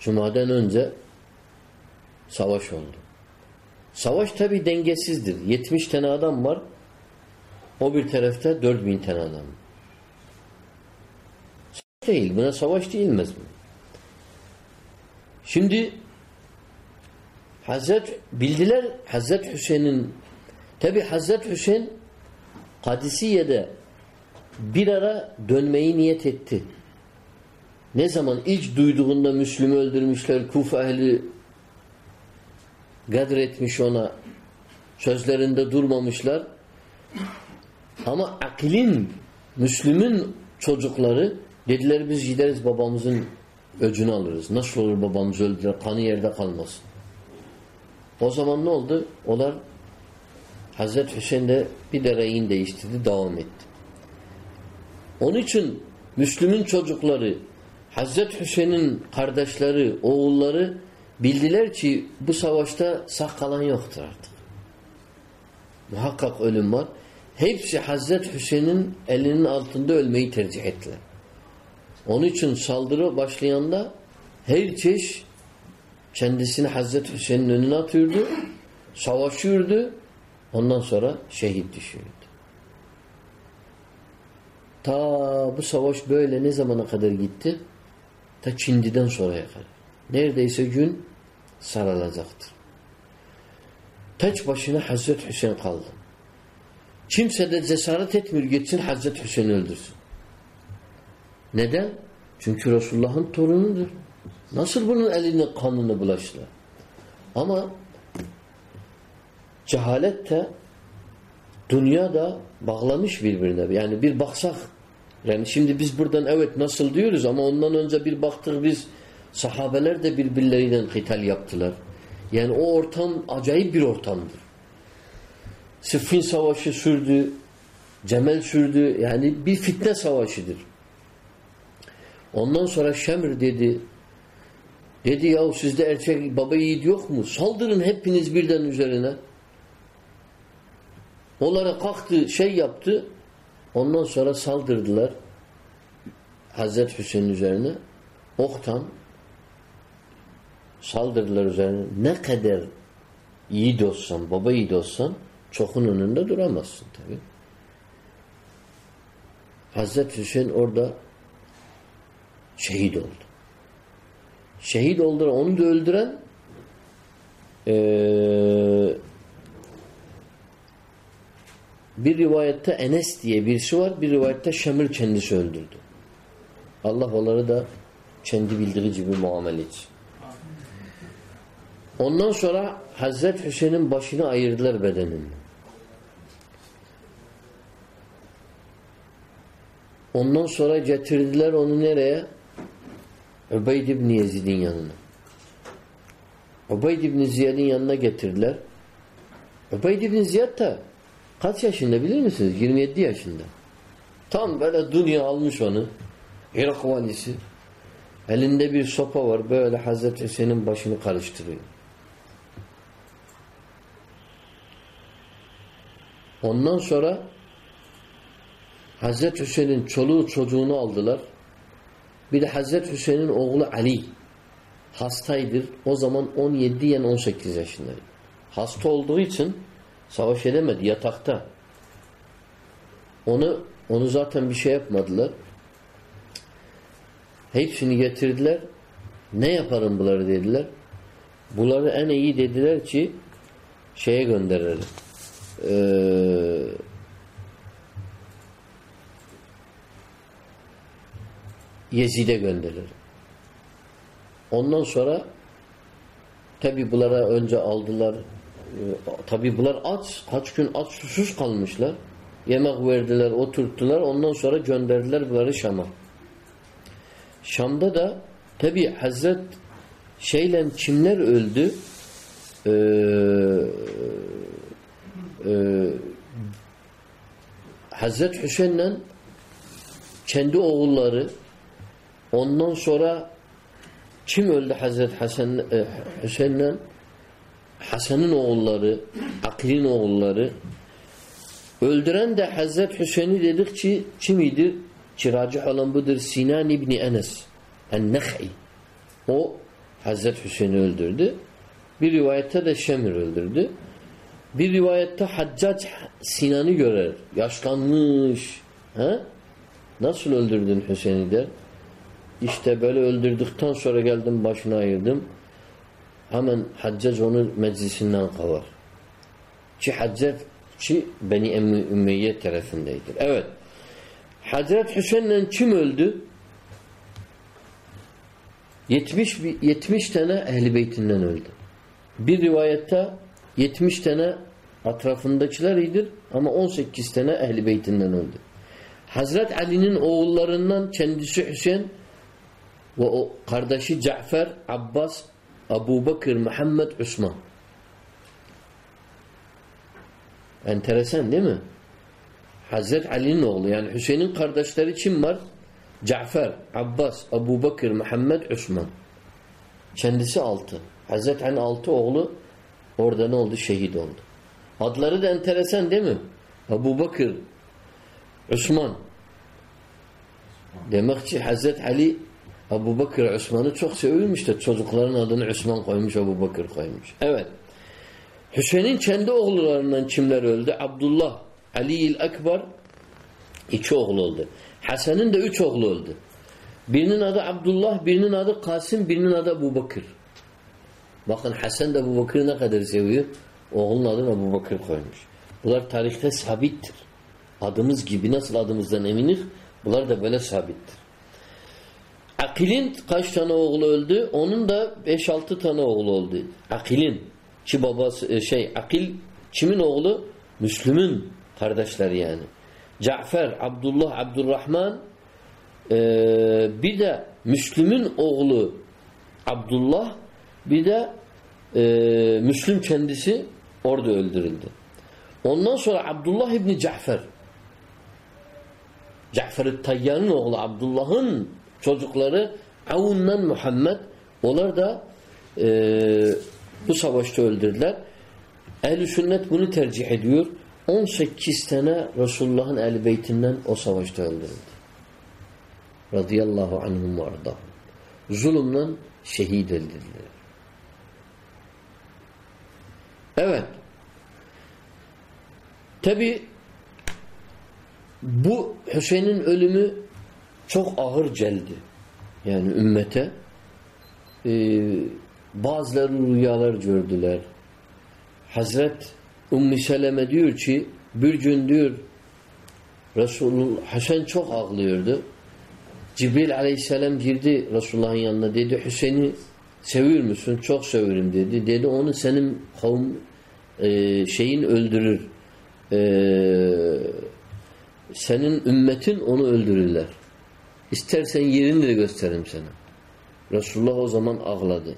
Cumadan önce savaş oldu. Savaş tabi dengesizdir. 70 tane adam var. O bir tarafta 4000 tane adam. Savaş değil. Buna savaş değilmez mi? Şimdi Hazret bildiler Hazret Hüseyin'in tabi Hazret Hüseyin Kadisiye'de bir ara dönmeyi niyet etti. Ne zaman ilk duyduğunda Müslüm'ü öldürmüşler, Kufa ehli gadr etmiş ona, sözlerinde durmamışlar. Ama akilin, Müslüm'ün çocukları dediler biz gideriz babamızın öcünü alırız. Nasıl olur babamız öldüler, kanı yerde kalmasın. O zaman ne oldu? Onlar Hazreti Hüseyin de bir de reyin değiştirdi, devam etti. Onun için Müslüm'ün çocukları, Hazreti Hüseyin'in kardeşleri, oğulları bildiler ki bu savaşta sağ kalan yoktur artık. Muhakkak ölüm var. Hepsi Hazreti Hüseyin'in elinin altında ölmeyi tercih ettiler. Onun için saldırı başlayanda her çeşit kendisini Hazreti Hüseyin'in önüne atıyordu, savaşıyordu, ondan sonra şehit düşüyordu. Ta bu savaş böyle ne zamana kadar gitti? Ta Çindi'den sonraya kadar. Neredeyse gün sarılacaktır. Teç başına Hazreti Hüseyin kaldı. Kimse de cesaret etmiyor gitsin Hazreti Hüseyin öldürsün. Neden? Çünkü Resulullah'ın torunudur. Nasıl bunun elinin kanını bulaştılar? Ama cehalet de dünya da bağlamış birbirine. Yani bir baksak yani şimdi biz buradan evet nasıl diyoruz ama ondan önce bir baktık biz sahabeler de birbirleriyle hital yaptılar. Yani o ortam acayip bir ortamdır. Sıffin savaşı sürdü. Cemel sürdü. Yani bir fitne savaşıdır. Ondan sonra Şemr dedi dedi ya sizde erkek baba yiğit yok mu? Saldırın hepiniz birden üzerine. Onlara kalktı şey yaptı. Ondan sonra saldırdılar. Hazreti Hüseyin üzerine. Oktan saldırdılar üzerine. Ne kadar yiğit olsan, baba yiğit olsan çokun önünde duramazsın tabi. Hazreti Hüseyin orada şehit oldu. Şehit oldu. Onu da öldüren ee, bir rivayette Enes diye birisi var. Bir rivayette Şemir kendisi öldürdü. Allah onları da kendi bildiği gibi muamele etsin. Ondan sonra Hazreti Hüseyin'in başını ayırdılar bedenini. Ondan sonra getirdiler onu nereye? Ubeyd ibn Yezid'in yanına. Ubeyd ibn Ziyad'in yanına getirdiler. Ubeyd ibn Ziyad da kaç yaşında bilir misiniz? 27 yaşında. Tam böyle dünya almış onu. Irak valisi. Elinde bir sopa var. Böyle Hazreti Hüseyin'in başını karıştırıyor. Ondan sonra Hazreti Hüseyin'in çoluğu çocuğunu aldılar. Bir de Hazreti Hüseyin'in oğlu Ali hastaydır. O zaman 17 yani 18 yaşındaydı. Hasta olduğu için savaş edemedi yatakta. Onu onu zaten bir şey yapmadılar. Hepsini getirdiler. Ne yaparım bunları dediler. Bunları en iyi dediler ki şeye gönderelim. Ee, Yezid'e gönderir. Ondan sonra tabi bunlara önce aldılar e, tabi bunlar aç kaç gün aç susuz kalmışlar. Yemek verdiler, oturttular. Ondan sonra gönderdiler bunları Şam'a. Şam'da da tabi Hazret şeyle kimler öldü? Ee, e, Hazret Hüseyin'le kendi oğulları ondan sonra kim öldü Hazret Hasan e, Hüseyin'le Hasan'ın oğulları Akil'in oğulları öldüren de Hazret Hüseyin'i dedik ki kimiydi? Kiracı olan budur Sinan İbni Enes En-Nek'i o Hazret Hüseyin'i öldürdü. Bir rivayette de Şemir öldürdü. Bir rivayette Haccac Sinan'ı görer. Yaşlanmış. He? Nasıl öldürdün Hüseyin'i der. İşte böyle öldürdükten sonra geldim başına ayırdım. Hemen Haccac onu meclisinden kavar. Ki Haccac ki Beni Ümeyye tarafındaydır. Evet. Hazret Hüseyin'le kim öldü? 70, 70 tane ehl beytinden öldü. Bir rivayette 70 tane etrafındakiler iyidir ama 18 tane ehl beytinden öldü. Hazret Ali'nin oğullarından kendisi Hüseyin ve o kardeşi Cafer, Abbas, Abu Bakır, Muhammed, Osman. Enteresan değil mi? Hazret Ali'nin oğlu. Yani Hüseyin'in kardeşleri kim var? Cafer, Abbas, Abu Bakır, Muhammed, Osman. Kendisi altı. Hazret Ali altı oğlu orada ne oldu? Şehit oldu. Adları da enteresan değil mi? Abu Bakır, Osman. Demek ki Hazret Ali Abu Bakır Osman'ı çok seviyormuş da çocukların adını Osman koymuş, Abu Bakır koymuş. Evet. Hüseyin'in kendi oğullarından kimler öldü? Abdullah, Ali-il Ekber iki oğlu öldü. Hasan'ın da üç oğlu öldü. Birinin adı Abdullah, birinin adı Kasım, birinin adı Abu Bakır. Bakın Hasan da Abu Bakır'ı ne kadar seviyor? Oğlunun adını Abu Bakır koymuş. Bunlar tarihte sabittir. Adımız gibi nasıl adımızdan eminiz? Bunlar da böyle sabittir. Akil'in kaç tane oğlu öldü? Onun da 5-6 tane oğlu öldü. Akil'in ki babası şey Akil kimin oğlu? Müslüm'ün kardeşleri yani. Cafer, Abdullah, Abdurrahman ee, bir de Müslüm'ün oğlu Abdullah bir de e, Müslüm kendisi orada öldürüldü. Ondan sonra Abdullah İbni Cafer Cafer-i Tayyan'ın oğlu Abdullah'ın çocukları Avun'dan Muhammed onlar da e, bu savaşta öldürdüler. Ehl-i sünnet bunu tercih ediyor. 18 tane Resulullah'ın ehl beytinden o savaşta öldürüldü. Radıyallahu anhum ve ardahum. Zulümden şehit edildiler. Evet. Tabi bu Hüseyin'in ölümü çok ağır geldi. Yani ümmete. Ee, bazıları rüyalar gördüler. Hazret Ümmü Seleme diyor ki bir gün diyor Hasan çok ağlıyordu. Cibril aleyhisselam girdi Resulullah'ın yanına dedi Hüseyin'i seviyor musun? Çok seviyorum dedi. Dedi onu senin kavm e, şeyin öldürür. E, senin ümmetin onu öldürürler. İstersen yerini de gösteririm sana. Resulullah o zaman ağladı.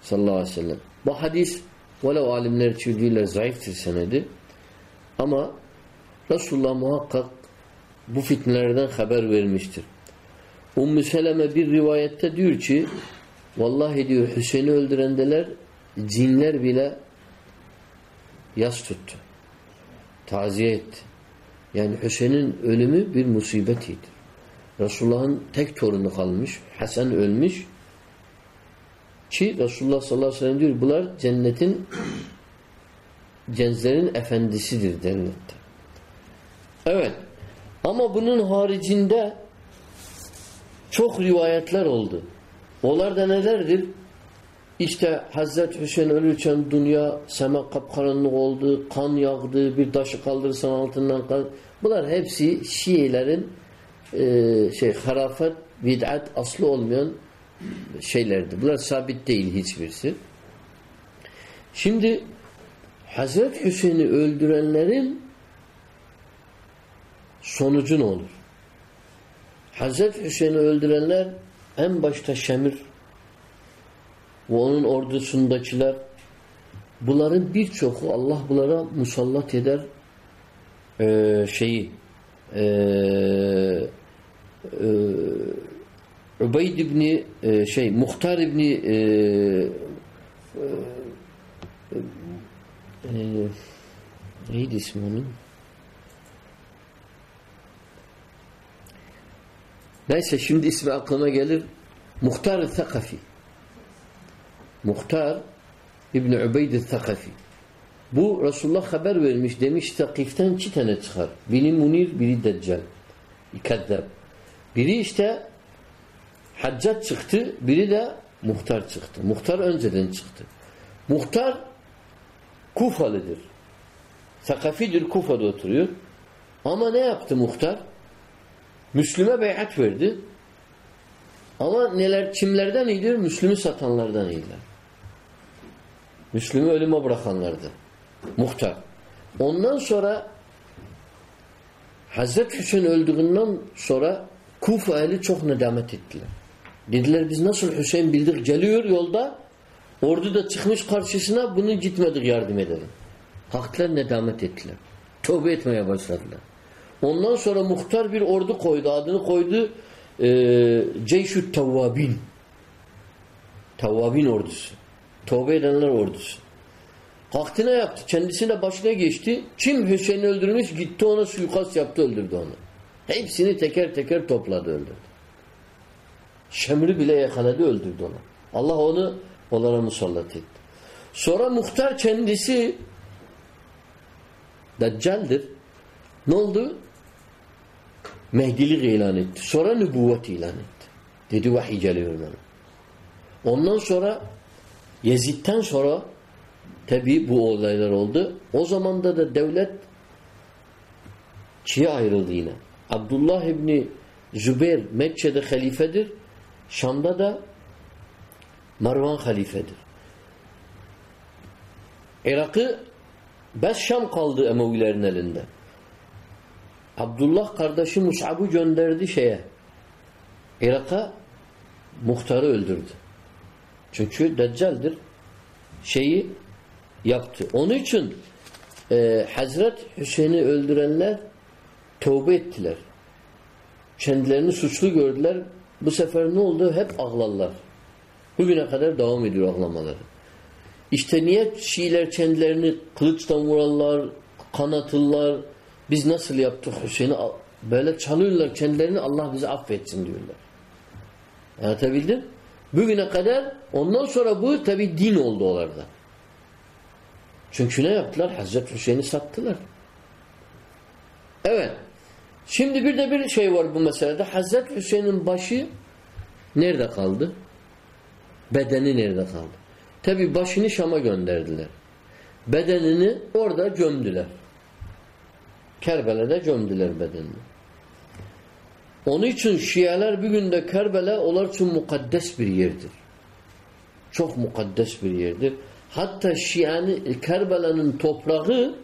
Sallallahu aleyhi ve sellem. Bu hadis velev alimler çeviriyle zayıftır senedi. Ama Resulullah muhakkak bu fitnelerden haber vermiştir. Ümmü Seleme bir rivayette diyor ki vallahi diyor Hüseyin'i öldürendeler cinler bile yas tuttu. Taziye etti. Yani Hüseyin'in ölümü bir musibetiydi. Resulullah'ın tek torunu kalmış. Hasan ölmüş. Ki Resulullah sallallahu aleyhi ve sellem diyor bunlar cennetin cenzlerin efendisidir cennette. Evet. Ama bunun haricinde çok rivayetler oldu. Onlar da nelerdir? İşte Hazreti Hüseyin ölürken dünya sema kapkaranlık oldu, kan yağdı, bir taşı kaldırırsan altından kan. Bunlar hepsi Şiilerin e, şey harafet, bid'at aslı olmayan şeylerdir. Bunlar sabit değil hiçbirisi. Şimdi Hazreti Hüseyin'i öldürenlerin sonucu ne olur? Hazreti Hüseyin'i öldürenler en başta Şemir ve onun ordusundakiler bunların birçoku Allah bunlara musallat eder e, şeyi e, e, Ubeyd İbni e, şey Muhtar İbni e, e, e, neydi ismi onun? Neyse şimdi ismi aklıma gelir. Muhtar-ı Thakafi. Muhtar İbni Ubeyd-i Thakafi. Bu Resulullah haber vermiş. Demiş Takif'ten iki tane çıkar. Biri Munir, biri Deccal. Kezzab. Biri işte Haccat çıktı. Biri de Muhtar çıktı. Muhtar önceden çıktı. Muhtar Kufalıdır. Sakafidir. Kufa'da oturuyor. Ama ne yaptı muhtar? Müslüme beyat verdi. Ama neler kimlerden iyidir? Müslümü satanlardan iyiler. Müslümü ölüme bırakanlardı. Muhtar. Ondan sonra Hazreti Hüseyin öldüğünden sonra Kufa ehli çok nedamet ettiler. Dediler biz nasıl Hüseyin bildik geliyor yolda ordu da çıkmış karşısına bunu gitmedik yardım edelim. Haklar nedamet ettiler. Tövbe etmeye başladılar. Ondan sonra muhtar bir ordu koydu. Adını koydu e, Ceyşü't Tevvabin. Tevvabin ordusu. Tövbe edenler ordusu. Kalktı yaptı? Kendisine başına geçti. Kim Hüseyin'i öldürmüş gitti ona suikast yaptı öldürdü onu. Hepsini teker teker topladı öldürdü. Şemri bile yakaladı öldürdü onu. Allah onu onlara musallat etti. Sonra muhtar kendisi Deccal'dir. Ne oldu? Mehdilik ilan etti. Sonra nübüvvet ilan etti. Dedi vahiy geliyor bana. Ondan sonra Yezid'den sonra tabi bu olaylar oldu. O zaman da da devlet çiğe ayrıldı yine. Abdullah İbni Zübeyir Mekke'de halifedir. Şam'da da Marvan halifedir. Irak'ı Bes Şam kaldı Emevilerin elinde. Abdullah kardeşi Mus'ab'ı gönderdi şeye. Irak'a muhtarı öldürdü. Çünkü Deccal'dir. Şeyi yaptı. Onun için e, Hazret Hüseyin'i öldürenler tövbe ettiler. Kendilerini suçlu gördüler. Bu sefer ne oldu? Hep ağlarlar. Bugüne kadar devam ediyor ağlamaları. İşte niye Şiiler kendilerini kılıçtan vurarlar, kanatırlar, biz nasıl yaptık Hüseyin'i böyle çalıyorlar kendilerini Allah bizi affetsin diyorlar. Anlatabildim? Bugüne kadar ondan sonra bu tabi din oldu onlarda. Çünkü ne yaptılar? Hazreti Hüseyin'i sattılar. Evet. Şimdi bir de bir şey var bu meselede. Hazreti Hüseyin'in başı nerede kaldı? Bedeni nerede kaldı? Tabi başını Şam'a gönderdiler. Bedenini orada gömdüler. Kerbela'da gömdüler bedenini. Onun için Şialar bir günde Kerbela onlar için mukaddes bir yerdir. Çok mukaddes bir yerdir. Hatta Şia'nın Kerbela'nın toprağı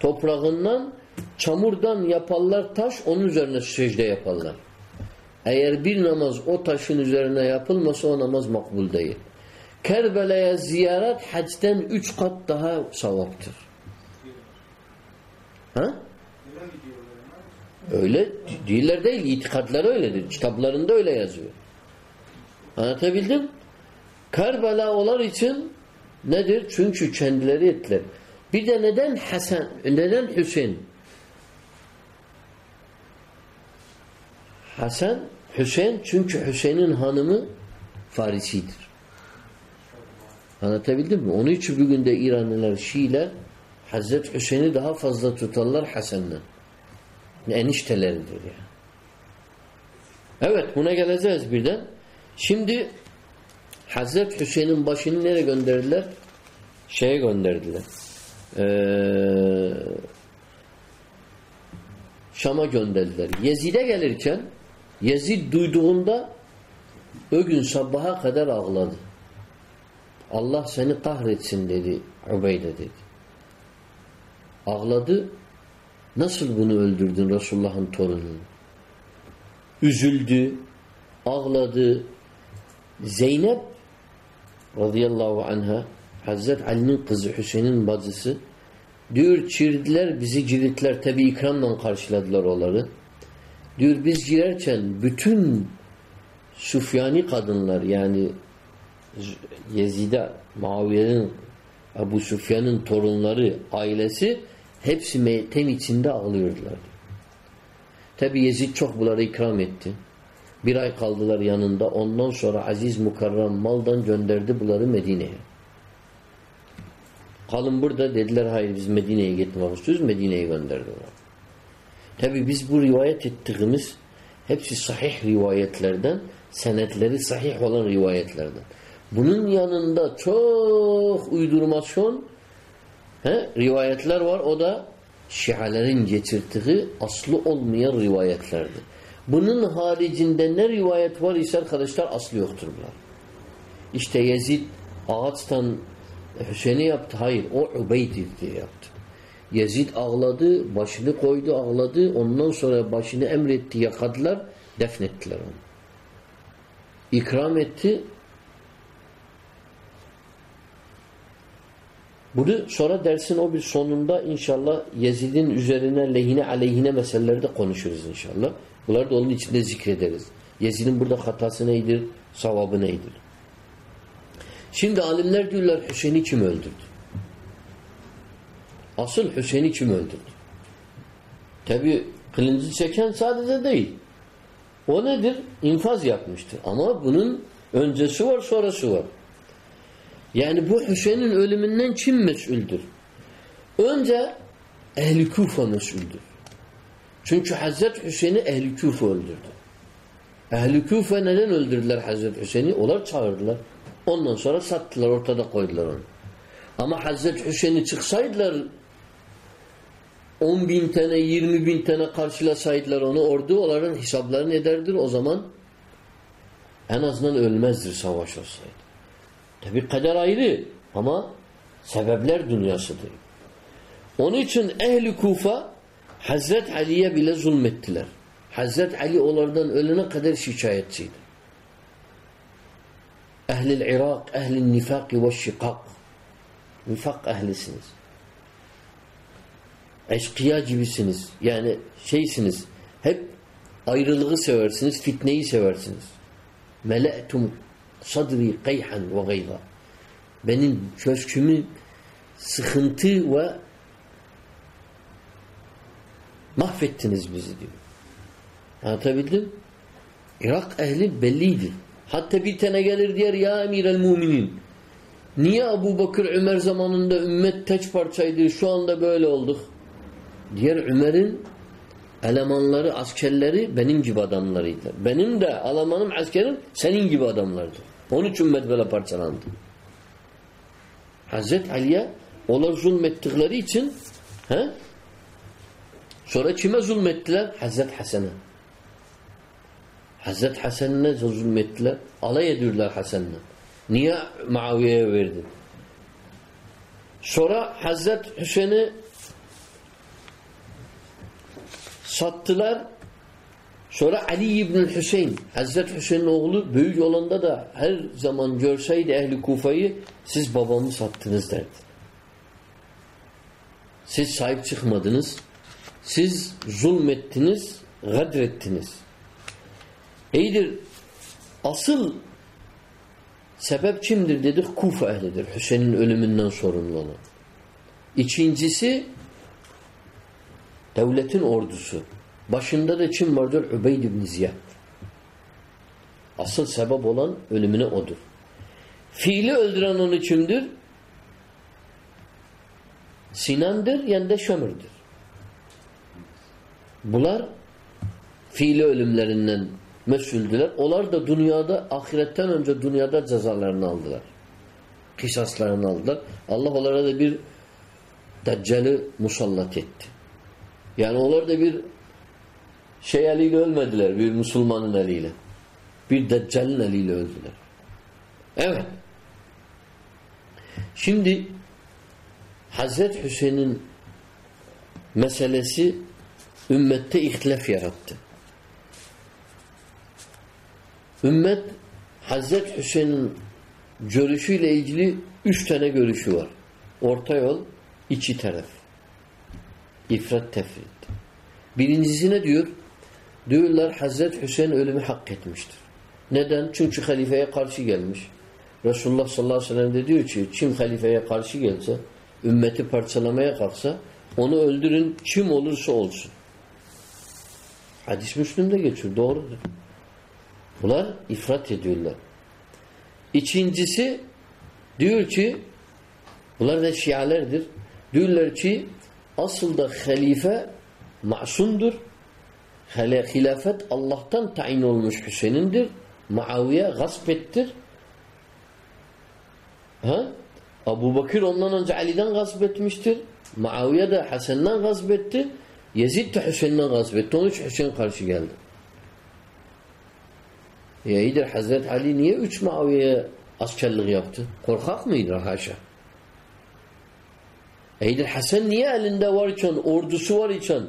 toprağından çamurdan yaparlar taş onun üzerine secde yaparlar. Eğer bir namaz o taşın üzerine yapılmasa o namaz makbul değil. Kerbela'ya ziyaret hacden üç kat daha savaptır. Ha? Öyle değiller değil. İtikadları öyledir. Kitaplarında öyle yazıyor. Anlatabildim? Kerbela olar için nedir? Çünkü kendileri ettiler. Bir de neden Hasan, neden Hüseyin? Hasan, Hüseyin çünkü Hüseyin'in hanımı Farisidir. Anlatabildim mi? Onun için bugün de İranlılar, Şiiler Hazreti Hüseyin'i daha fazla tutarlar Hasan'dan. Enişteleridir yani. Evet buna geleceğiz birden. Şimdi Hazreti Hüseyin'in başını nereye gönderdiler? Şeye gönderdiler. Ee, Şam'a gönderdiler. Yezid'e gelirken Yezid duyduğunda o gün sabaha kadar ağladı. Allah seni kahretsin dedi Ubeyde dedi. Ağladı. Nasıl bunu öldürdün Resulullah'ın torununu? Üzüldü, ağladı. Zeynep radıyallahu anha Hazret Ali'nin kızı Hüseyin'in bacısı diyor çirdiler bizi ciritler tabi ikramla karşıladılar onları. Diyor biz girerken bütün Süfyani kadınlar yani Yezide Muaviye'nin Ebu Süfyan'ın torunları ailesi hepsi meytem içinde ağlıyordular. Tabi Yezid çok bunları ikram etti. Bir ay kaldılar yanında. Ondan sonra aziz mukarram maldan gönderdi bunları Medine'ye. Kalın burada dediler hayır biz Medine'ye gitmek istiyoruz. Medine'ye gönderdiler. Tabi biz bu rivayet ettiğimiz hepsi sahih rivayetlerden senetleri sahih olan rivayetlerden. Bunun yanında çok uydurmasyon he, rivayetler var. O da Şialerin getirdiği aslı olmayan rivayetlerdir. Bunun haricinde ne rivayet var ise arkadaşlar aslı yoktur bunlar. İşte Yezid ağaçtan Hüseyin'i yaptı. Hayır o Ubeydir diye yaptı. Yezid ağladı, başını koydu ağladı. Ondan sonra başını emretti, yakadılar, defnettiler onu. İkram etti. Bunu sonra dersin o bir sonunda inşallah Yezid'in üzerine lehine aleyhine meseleleri de konuşuruz inşallah. Bunları da onun içinde zikrederiz. Yezid'in burada hatası neydir? Savabı neydir? Şimdi alimler diyorlar Hüseyin'i kim öldürdü? Asıl Hüseyin'i kim öldürdü? Tabi kılıncı çeken sadece değil. O nedir? İnfaz yapmıştır. Ama bunun öncesi var sonrası var. Yani bu Hüseyin'in ölümünden kim mesuldür? Önce Ehli Kufa mesuldür. Çünkü Hazreti Hüseyin'i Ehli Kufa öldürdü. Ehli Kufa neden öldürdüler Hazreti Hüseyin'i? Onlar çağırdılar. Ondan sonra sattılar, ortada koydular onu. Ama Hazreti Hüseyin'i çıksaydılar 10 bin tane, 20 bin tane karşılasaydılar onu ordu, onların hesaplarını ederdir. O zaman en azından ölmezdir savaş olsaydı. Tabi kader ayrı ama sebepler dünyasıdır. Onun için ehli Kufa Hazret Ali'ye bile zulmettiler. Hazret Ali onlardan ölene kadar şikayetçiydi. Ehlil Irak, ehlil nifak ve şikak. Nifak ehlisiniz. Eşkıya gibisiniz. Yani şeysiniz. Hep ayrılığı seversiniz, fitneyi seversiniz. Mele'tum sadri kayhan ve gayza. Benim köşkümü sıkıntı ve mahvettiniz bizi diyor. Anlatabildim? Irak ehli belliydi. Hatta bir tane gelir diyor ya emir el muminin. Niye Abu Bakır Ömer zamanında ümmet teç parçaydı şu anda böyle olduk? Diğer Ömer'in elemanları, askerleri benim gibi adamlarıydı. Benim de Almanım, askerim senin gibi adamlardı. Onun için ümmet böyle parçalandı. Hazret Ali'ye onlar zulmettikleri için he? sonra kime zulmettiler? Hazret Hasan'a. Hazret Hasan'a zulmettiler. Alay ediyorlar Hasan'la. Niye Muaviye'ye verdi? Sonra Hazret Hüseyin'i sattılar. Sonra Ali İbn Hüseyin, Hazret Hüseyin'in oğlu büyük olanda da her zaman görseydi ehli Kufa'yı siz babamı sattınız derdi. Siz sahip çıkmadınız. Siz zulmettiniz, gadrettiniz. İyidir. Asıl sebep kimdir dedik? Kufa ehlidir. Hüseyin'in ölümünden sorumlu olan. İkincisi devletin ordusu. Başında da kim vardır? Übeyd ibn Ziyad. Asıl sebep olan ölümüne odur. Fiili öldüren onu kimdir? Sinan'dır, yani de Şömür'dür. Bunlar fiili ölümlerinden mesuldüler. Onlar da dünyada, ahiretten önce dünyada cezalarını aldılar. Kısaslarını aldılar. Allah onlara da bir Deccal'i musallat etti. Yani onlar da bir şey eliyle ölmediler. Bir Müslümanın eliyle. Bir Deccal'in eliyle öldüler. Evet. Şimdi Hazret Hüseyin'in meselesi ümmette ihtilaf yarattı. Ümmet Hazret Hüseyin'in görüşüyle ilgili üç tane görüşü var. Orta yol, iki taraf. İfrat tefrit. Birincisi ne diyor? Diyorlar Hazret Hüseyin ölümü hak etmiştir. Neden? Çünkü halifeye karşı gelmiş. Resulullah sallallahu aleyhi ve sellem de diyor ki kim halifeye karşı gelse, ümmeti parçalamaya kalksa onu öldürün kim olursa olsun. Hadis Müslüm'de geçiyor. Doğrudur. Bunlar ifrat ediyorlar. İkincisi diyor ki bunlar da şialerdir. Diyorlar ki asıl da halife masumdur. Hilafet Allah'tan tayin olmuş Hüseyin'indir. Muaviye gasp ettir. Ha? Abu Bakır ondan önce Ali'den gasp etmiştir. Muaviye de Hasan'dan gasp etti. Yezid de Hüseyin'den gasp etti. Onun için Hüseyin karşı geldi. Ya iyidir Hazreti Ali niye üç Muaviye'ye askerlik yaptı? Korkak mıydı haşa? İyidir Hasan niye elinde var iken, ordusu var iken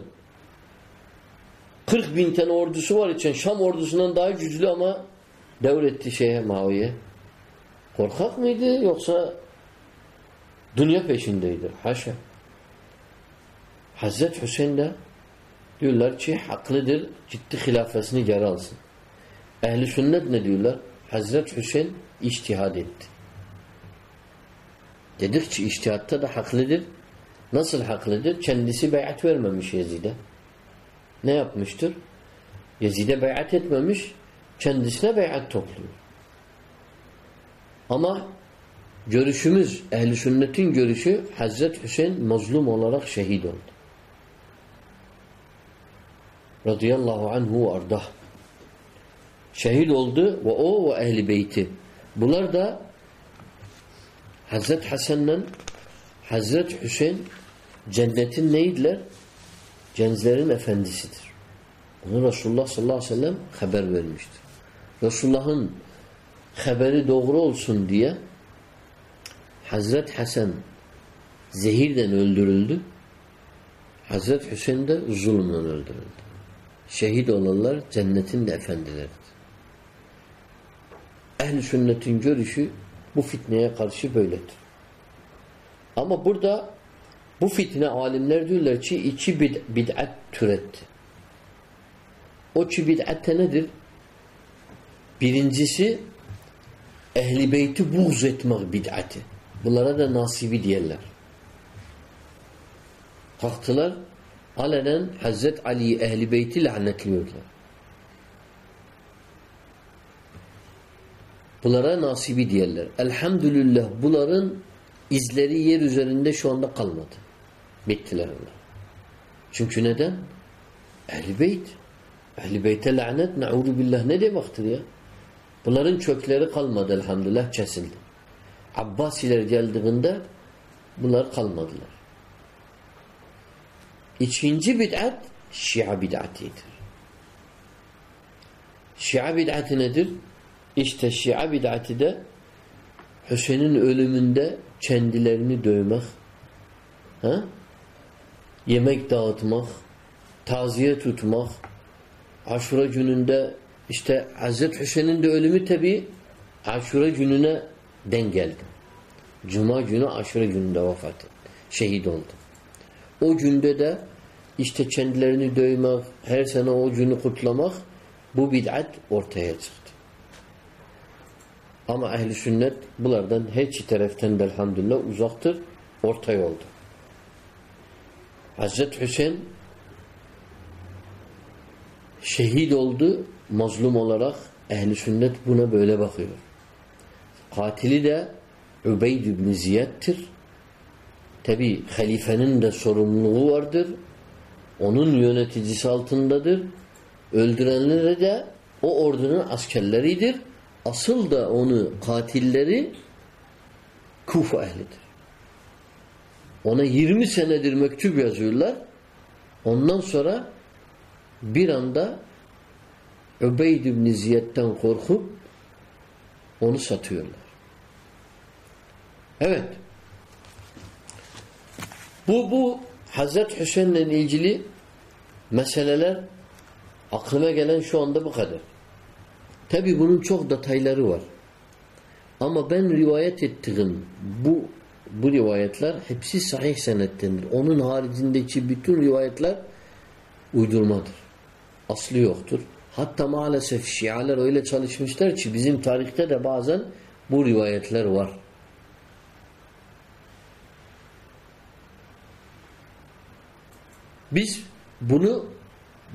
40 bin tane ordusu var iken Şam ordusundan daha güçlü ama devretti şeye Muaviye. Korkak mıydı yoksa Dünya peşindeydir. Haşa. Hazreti Hüseyin de diyorlar ki haklıdır. Ciddi hilafesini geri alsın. Ehli sünnet ne diyorlar? Hazreti Hüseyin içtihad etti. Dedik ki içtihatta da haklıdır. Nasıl haklıdır? Kendisi beyat vermemiş Yezid'e. Ne yapmıştır? Yezid'e beyat etmemiş, kendisine beyat topluyor. Ama görüşümüz, ehli sünnetin görüşü Hazreti Hüseyin mazlum olarak şehit oldu. Radıyallahu anhu ardah. Şehit oldu ve o ve ehli beyti. Bunlar da Hazreti Hasan'la Hazreti Hüseyin cennetin neydiler? Cenzlerin efendisidir. Onu Resulullah sallallahu aleyhi ve sellem haber vermiştir. Resulullah'ın haberi doğru olsun diye Hazret Hasan zehirden öldürüldü. Hazret Hüseyin de zulümle öldürüldü. Şehit olanlar cennetin de efendileridir. Ehl-i sünnetin görüşü bu fitneye karşı böyledir. Ama burada bu fitne alimler diyorlar ki bid bid'at türetti. O iki bid'atte nedir? Birincisi ehli beyti buğz etmek bid'ati. Bunlara da nasibi diyorlar. Kalktılar alenen Hazret Ali ehli beyti lanetliyorlar. Bunlara nasibi diyorlar. Elhamdülillah bunların izleri yer üzerinde şu anda kalmadı. Bittiler. Çünkü neden? Ehl-i Beyt. Ehl-i Beyt'e lanet, ne'udu billah ne demektir ya? Bunların çökleri kalmadı elhamdülillah, kesildi. Abbasiler geldiğinde bunlar kalmadılar. İkinci bid'at Şia bid'atidir. Şia bid'ati nedir? İşte Şia bid'ati de Hüseyin'in ölümünde kendilerini dövmek, ha? Yemek dağıtmak, taziye tutmak, aşura gününde işte Hazreti Hüseyin'in de ölümü tabi aşura gününe den geldi. Cuma günü aşura gününde vefat etti. Şehit oldu. O günde de işte kendilerini dövmek, her sene o günü kutlamak bu bid'at ortaya çıktı. Ama ehli sünnet bunlardan her iki taraftan elhamdülillah uzaktır, orta yolda. Hazreti Hüseyin şehit oldu mazlum olarak ehli sünnet buna böyle bakıyor. Katili de Übeyd ibn Ziyad'tir. Tabi halifenin de sorumluluğu vardır. Onun yöneticisi altındadır. Öldürenleri de o ordunun askerleridir. Asıl da onu katilleri Kufa ehlidir. Ona 20 senedir mektup yazıyorlar. Ondan sonra bir anda Übeyd ibn Ziyad'den korkup onu satıyorlar. Evet. Bu bu Hazreti Hüseyin'le ilgili meseleler aklıma gelen şu anda bu kadar. Tabi bunun çok detayları var. Ama ben rivayet ettiğim bu bu rivayetler hepsi sahih senettendir. Onun haricindeki bütün rivayetler uydurmadır. Aslı yoktur. Hatta maalesef Şialer öyle çalışmışlar ki bizim tarihte de bazen bu rivayetler var. Biz bunu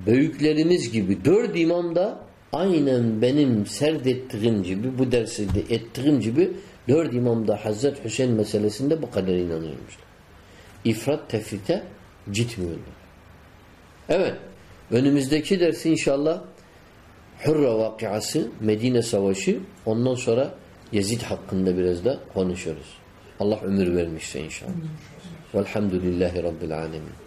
büyüklerimiz gibi dört imam da aynen benim serd ettiğim gibi bu dersi de ettiğim gibi dört imam da Hazreti Hüseyin meselesinde bu kadar inanıyormuşlar. İfrat tefrite gitmiyorlar. Evet. Önümüzdeki dersi inşallah Hurra vakiası, Medine Savaşı ondan sonra Yezid hakkında biraz da konuşuruz. Allah ömür vermişse inşallah. Velhamdülillahi Rabbil Alemin.